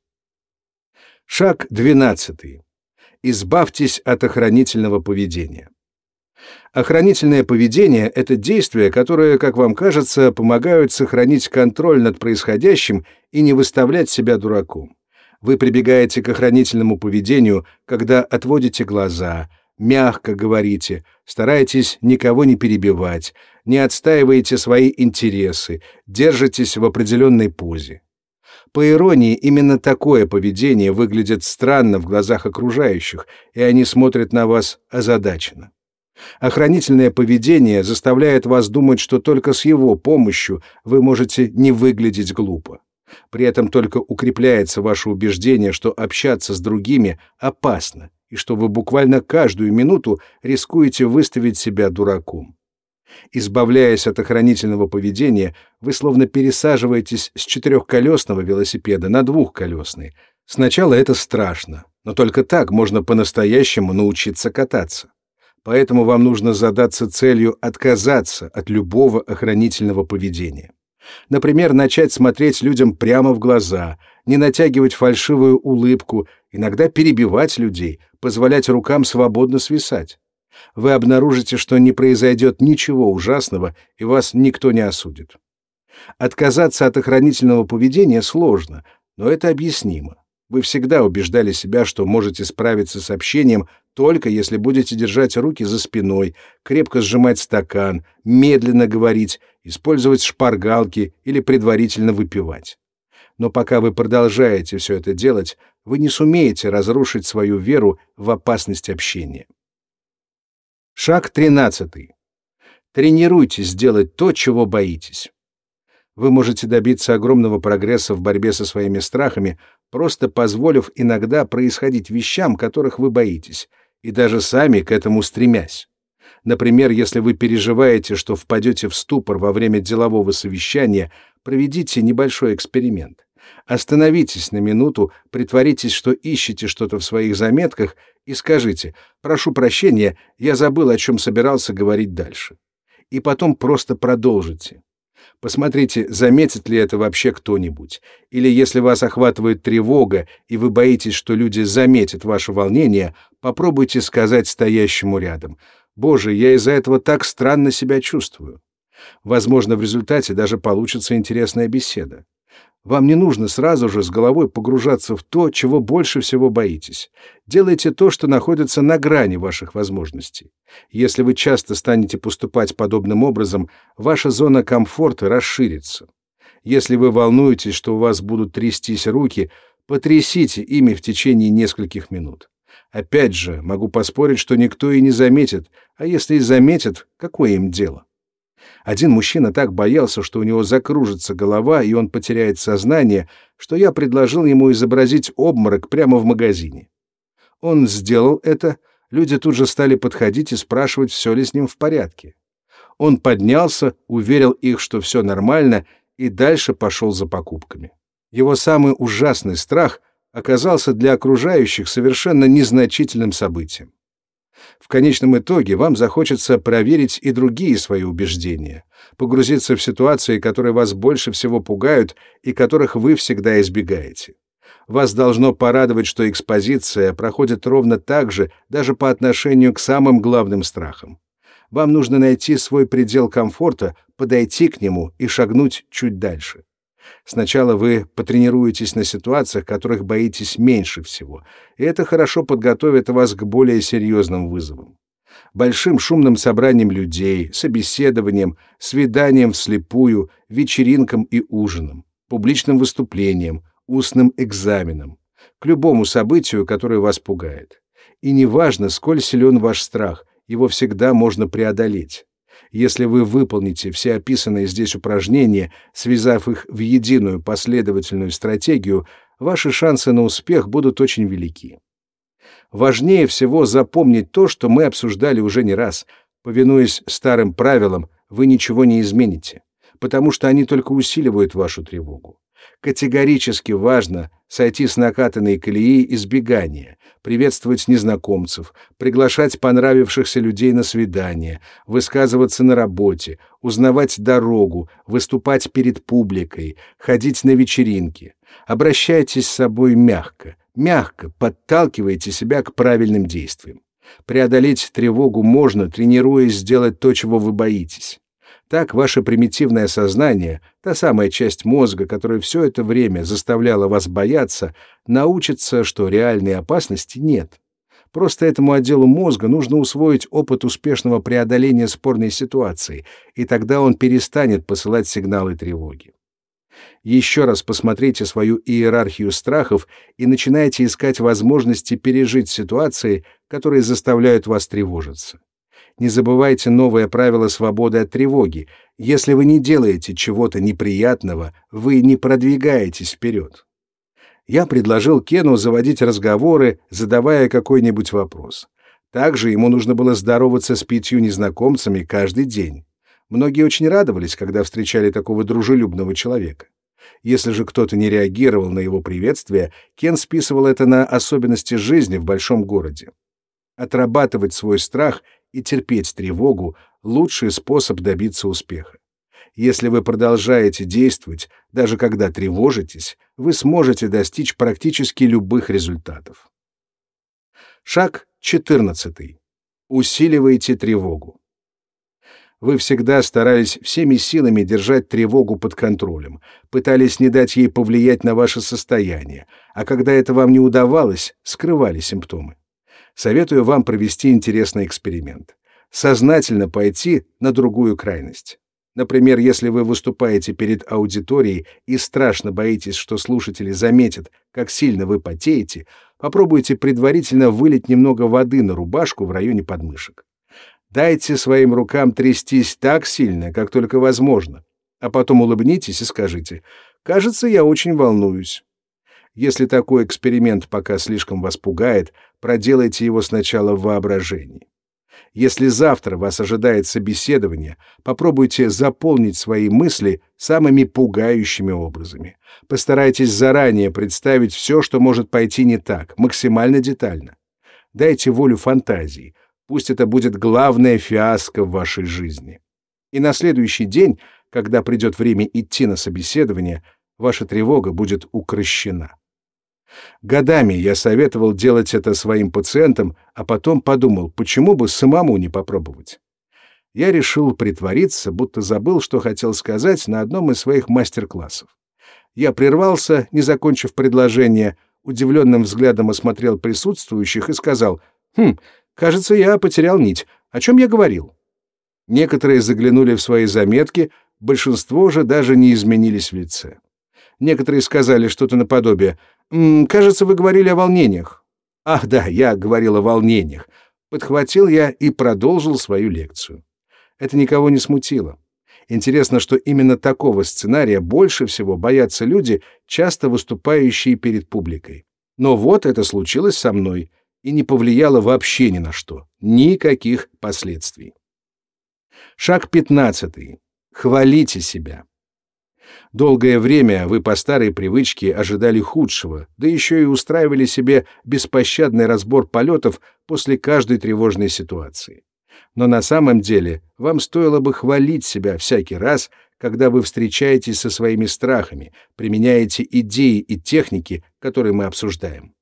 Шаг двенадцатый. Избавьтесь от охранительного поведения. Охранительное поведение — это действия, которые, как вам кажется, помогают сохранить контроль над происходящим и не выставлять себя дураком. Вы прибегаете к охранительному поведению, когда отводите глаза, мягко говорите, стараетесь никого не перебивать, не отстаиваете свои интересы, держитесь в определенной позе. По иронии, именно такое поведение выглядит странно в глазах окружающих, и они смотрят на вас озадаченно. Охранительное поведение заставляет вас думать, что только с его помощью вы можете не выглядеть глупо. При этом только укрепляется ваше убеждение, что общаться с другими опасно, и что вы буквально каждую минуту рискуете выставить себя дураком. Избавляясь от охранительного поведения, вы словно пересаживаетесь с четырехколесного велосипеда на двухколесный. Сначала это страшно, но только так можно по-настоящему научиться кататься. Поэтому вам нужно задаться целью отказаться от любого охранительного поведения. Например, начать смотреть людям прямо в глаза, не натягивать фальшивую улыбку, иногда перебивать людей, позволять рукам свободно свисать. Вы обнаружите, что не произойдет ничего ужасного, и вас никто не осудит. Отказаться от охранительного поведения сложно, но это объяснимо. Вы всегда убеждали себя, что можете справиться с общением только если будете держать руки за спиной, крепко сжимать стакан, медленно говорить, использовать шпаргалки или предварительно выпивать. Но пока вы продолжаете все это делать, вы не сумеете разрушить свою веру в опасность общения. Шаг 13. Тренируйтесь делать то, чего боитесь. Вы можете добиться огромного прогресса в борьбе со своими страхами, просто позволив иногда происходить вещам, которых вы боитесь, и даже сами к этому стремясь. Например, если вы переживаете, что впадете в ступор во время делового совещания, проведите небольшой эксперимент. Остановитесь на минуту, притворитесь, что ищете что-то в своих заметках и скажите «Прошу прощения, я забыл, о чем собирался говорить дальше». И потом просто продолжите. Посмотрите, заметит ли это вообще кто-нибудь. Или если вас охватывает тревога, и вы боитесь, что люди заметят ваше волнение, попробуйте сказать стоящему рядом «Боже, я из-за этого так странно себя чувствую». Возможно, в результате даже получится интересная беседа. Вам не нужно сразу же с головой погружаться в то, чего больше всего боитесь. Делайте то, что находится на грани ваших возможностей. Если вы часто станете поступать подобным образом, ваша зона комфорта расширится. Если вы волнуетесь, что у вас будут трястись руки, потрясите ими в течение нескольких минут. Опять же, могу поспорить, что никто и не заметит, а если и заметит, какое им дело? Один мужчина так боялся, что у него закружится голова и он потеряет сознание, что я предложил ему изобразить обморок прямо в магазине. Он сделал это, люди тут же стали подходить и спрашивать, все ли с ним в порядке. Он поднялся, уверил их, что все нормально, и дальше пошел за покупками. Его самый ужасный страх оказался для окружающих совершенно незначительным событием. В конечном итоге вам захочется проверить и другие свои убеждения, погрузиться в ситуации, которые вас больше всего пугают и которых вы всегда избегаете. Вас должно порадовать, что экспозиция проходит ровно так же, даже по отношению к самым главным страхам. Вам нужно найти свой предел комфорта, подойти к нему и шагнуть чуть дальше. Сначала вы потренируетесь на ситуациях, которых боитесь меньше всего, и это хорошо подготовит вас к более серьезным вызовам. Большим шумным собранием людей, собеседованием, свиданием вслепую, вечеринкам и ужинам, публичным выступлением, устным экзаменом, к любому событию, которое вас пугает. И неважно, сколь силен ваш страх, его всегда можно преодолеть. Если вы выполните все описанные здесь упражнения, связав их в единую последовательную стратегию, ваши шансы на успех будут очень велики. Важнее всего запомнить то, что мы обсуждали уже не раз. Повинуясь старым правилам, вы ничего не измените, потому что они только усиливают вашу тревогу. Категорически важно сойти с накатанной колеи избегания, приветствовать незнакомцев, приглашать понравившихся людей на свидание, высказываться на работе, узнавать дорогу, выступать перед публикой, ходить на вечеринки. Обращайтесь с собой мягко, мягко подталкивайте себя к правильным действиям. Преодолеть тревогу можно, тренируясь сделать то, чего вы боитесь. Так ваше примитивное сознание, та самая часть мозга, которая все это время заставляла вас бояться, научится, что реальной опасности нет. Просто этому отделу мозга нужно усвоить опыт успешного преодоления спорной ситуации, и тогда он перестанет посылать сигналы тревоги. Еще раз посмотрите свою иерархию страхов и начинайте искать возможности пережить ситуации, которые заставляют вас тревожиться. Не забывайте новое правило свободы от тревоги. Если вы не делаете чего-то неприятного, вы не продвигаетесь вперед. Я предложил Кену заводить разговоры, задавая какой-нибудь вопрос. Также ему нужно было здороваться с пятью незнакомцами каждый день. Многие очень радовались, когда встречали такого дружелюбного человека. Если же кто-то не реагировал на его приветствие, Кен списывал это на особенности жизни в большом городе. Отрабатывать свой страх и терпеть тревогу — лучший способ добиться успеха. Если вы продолжаете действовать, даже когда тревожитесь, вы сможете достичь практически любых результатов. Шаг 14. Усиливайте тревогу. Вы всегда старались всеми силами держать тревогу под контролем, пытались не дать ей повлиять на ваше состояние, а когда это вам не удавалось, скрывали симптомы. Советую вам провести интересный эксперимент. Сознательно пойти на другую крайность. Например, если вы выступаете перед аудиторией и страшно боитесь, что слушатели заметят, как сильно вы потеете, попробуйте предварительно вылить немного воды на рубашку в районе подмышек. Дайте своим рукам трястись так сильно, как только возможно, а потом улыбнитесь и скажите «Кажется, я очень волнуюсь». Если такой эксперимент пока слишком вас пугает, проделайте его сначала в воображении. Если завтра вас ожидает собеседование, попробуйте заполнить свои мысли самыми пугающими образами. Постарайтесь заранее представить все, что может пойти не так, максимально детально. Дайте волю фантазии. Пусть это будет главная фиаско в вашей жизни. И на следующий день, когда придет время идти на собеседование, ваша тревога будет укращена. Годами я советовал делать это своим пациентам, а потом подумал, почему бы самому не попробовать. Я решил притвориться, будто забыл, что хотел сказать на одном из своих мастер-классов. Я прервался, не закончив предложение, удивленным взглядом осмотрел присутствующих и сказал, «Хм, кажется, я потерял нить. О чем я говорил?» Некоторые заглянули в свои заметки, большинство же даже не изменились в лице. Некоторые сказали что-то наподобие «Кажется, вы говорили о волнениях». «Ах, да, я говорил о волнениях». Подхватил я и продолжил свою лекцию. Это никого не смутило. Интересно, что именно такого сценария больше всего боятся люди, часто выступающие перед публикой. Но вот это случилось со мной и не повлияло вообще ни на что. Никаких последствий. Шаг 15. Хвалите себя. Долгое время вы по старой привычке ожидали худшего, да еще и устраивали себе беспощадный разбор полетов после каждой тревожной ситуации. Но на самом деле вам стоило бы хвалить себя всякий раз, когда вы встречаетесь со своими страхами, применяете идеи и техники, которые мы обсуждаем.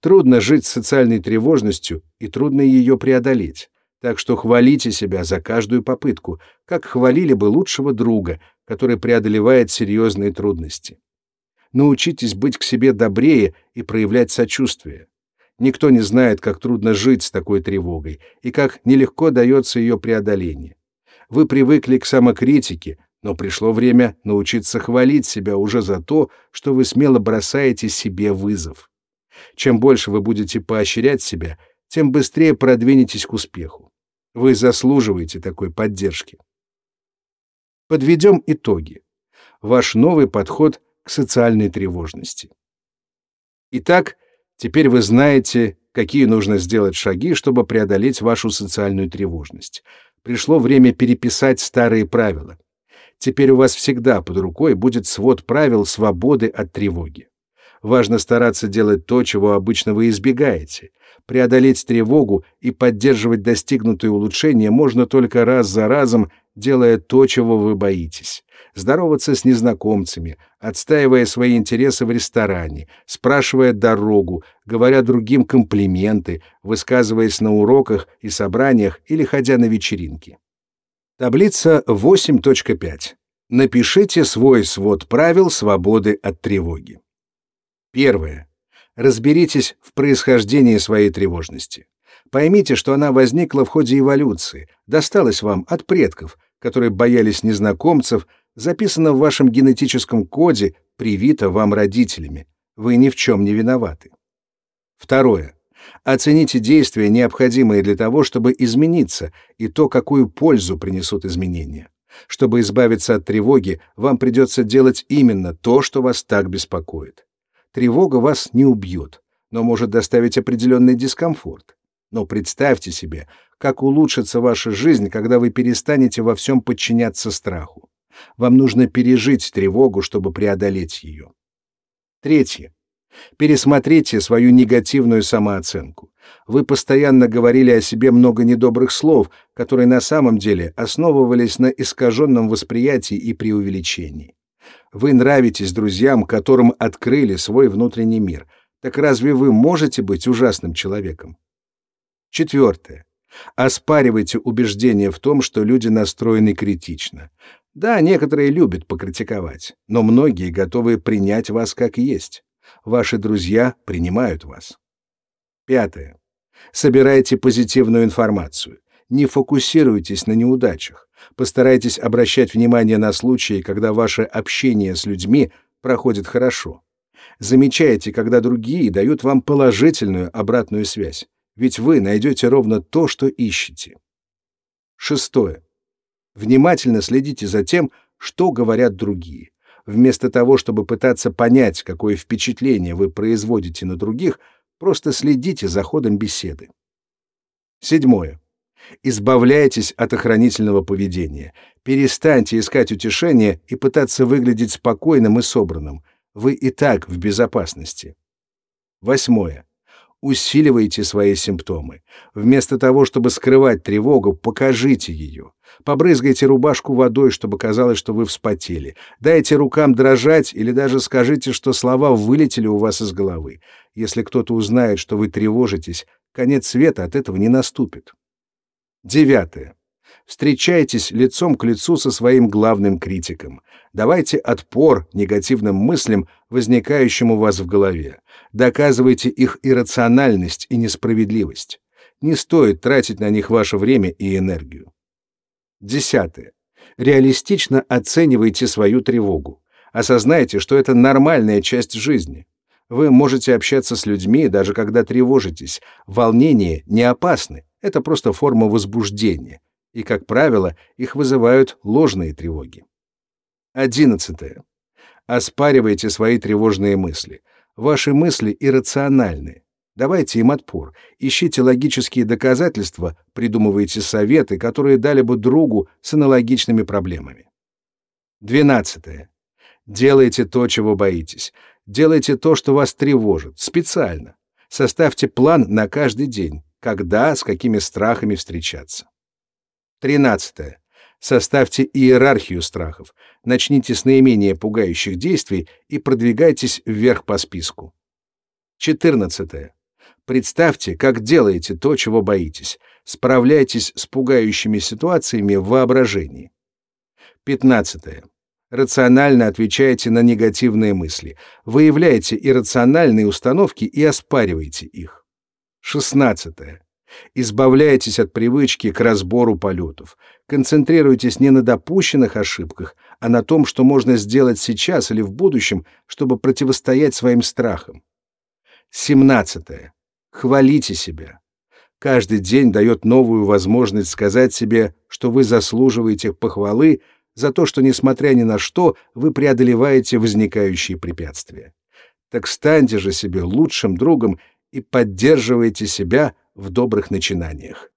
Трудно жить с социальной тревожностью и трудно ее преодолеть. Так что хвалите себя за каждую попытку, как хвалили бы лучшего друга, который преодолевает серьезные трудности. Научитесь быть к себе добрее и проявлять сочувствие. Никто не знает, как трудно жить с такой тревогой и как нелегко дается ее преодоление. Вы привыкли к самокритике, но пришло время научиться хвалить себя уже за то, что вы смело бросаете себе вызов. Чем больше вы будете поощрять себя, тем быстрее продвинетесь к успеху. Вы заслуживаете такой поддержки. Подведем итоги. Ваш новый подход к социальной тревожности. Итак, теперь вы знаете, какие нужно сделать шаги, чтобы преодолеть вашу социальную тревожность. Пришло время переписать старые правила. Теперь у вас всегда под рукой будет свод правил свободы от тревоги. Важно стараться делать то, чего обычно вы избегаете. Преодолеть тревогу и поддерживать достигнутые улучшения можно только раз за разом, делая то, чего вы боитесь. Здороваться с незнакомцами, отстаивая свои интересы в ресторане, спрашивая дорогу, говоря другим комплименты, высказываясь на уроках и собраниях или ходя на вечеринки. Таблица 8.5. Напишите свой свод правил свободы от тревоги. Первое. Разберитесь в происхождении своей тревожности. Поймите, что она возникла в ходе эволюции, досталась вам от предков, которые боялись незнакомцев, записана в вашем генетическом коде, привита вам родителями. Вы ни в чем не виноваты. Второе. Оцените действия, необходимые для того, чтобы измениться, и то, какую пользу принесут изменения. Чтобы избавиться от тревоги, вам придется делать именно то, что вас так беспокоит. Тревога вас не убьет, но может доставить определенный дискомфорт. Но представьте себе, как улучшится ваша жизнь, когда вы перестанете во всем подчиняться страху. Вам нужно пережить тревогу, чтобы преодолеть ее. Третье. Пересмотрите свою негативную самооценку. Вы постоянно говорили о себе много недобрых слов, которые на самом деле основывались на искаженном восприятии и преувеличении. Вы нравитесь друзьям, которым открыли свой внутренний мир. Так разве вы можете быть ужасным человеком? Четвертое. Оспаривайте убеждение в том, что люди настроены критично. Да, некоторые любят покритиковать, но многие готовы принять вас как есть. Ваши друзья принимают вас. Пятое. Собирайте позитивную информацию. Не фокусируйтесь на неудачах. Постарайтесь обращать внимание на случаи, когда ваше общение с людьми проходит хорошо. Замечайте, когда другие дают вам положительную обратную связь, ведь вы найдете ровно то, что ищете. Шестое. Внимательно следите за тем, что говорят другие. Вместо того, чтобы пытаться понять, какое впечатление вы производите на других, просто следите за ходом беседы. Седьмое. Избавляйтесь от охранительного поведения. Перестаньте искать утешения и пытаться выглядеть спокойным и собранным. Вы и так в безопасности. Восьмое. Усиливайте свои симптомы. Вместо того, чтобы скрывать тревогу, покажите ее. Побрызгайте рубашку водой, чтобы казалось, что вы вспотели. Дайте рукам дрожать или даже скажите, что слова вылетели у вас из головы. Если кто-то узнает, что вы тревожитесь, конец света от этого не наступит. Девятое. Встречайтесь лицом к лицу со своим главным критиком. Давайте отпор негативным мыслям, возникающим у вас в голове. Доказывайте их иррациональность и несправедливость. Не стоит тратить на них ваше время и энергию. Десятое. Реалистично оценивайте свою тревогу. Осознайте, что это нормальная часть жизни. Вы можете общаться с людьми, даже когда тревожитесь. Волнения не опасны. Это просто форма возбуждения и, как правило, их вызывают ложные тревоги. Одиннадцатое. Оспаривайте свои тревожные мысли. Ваши мысли иррациональны. Давайте им отпор. Ищите логические доказательства, придумывайте советы, которые дали бы другу с аналогичными проблемами. Двенадцатое. Делайте то, чего боитесь. Делайте то, что вас тревожит, специально. Составьте план на каждый день, когда, с какими страхами встречаться. Тринадцатое. Составьте иерархию страхов. Начните с наименее пугающих действий и продвигайтесь вверх по списку. Четырнадцатое. Представьте, как делаете то, чего боитесь. Справляйтесь с пугающими ситуациями в воображении. Пятнадцатое. Рационально отвечайте на негативные мысли. Выявляйте иррациональные установки и оспаривайте их. Шестнадцатое. Избавляйтесь от привычки к разбору полетов. Концентрируйтесь не на допущенных ошибках, а на том, что можно сделать сейчас или в будущем, чтобы противостоять своим страхам. 17. Хвалите себя. Каждый день дает новую возможность сказать себе, что вы заслуживаете похвалы за то, что, несмотря ни на что, вы преодолеваете возникающие препятствия. Так станьте же себе лучшим другом и поддерживайте себя в добрых начинаниях.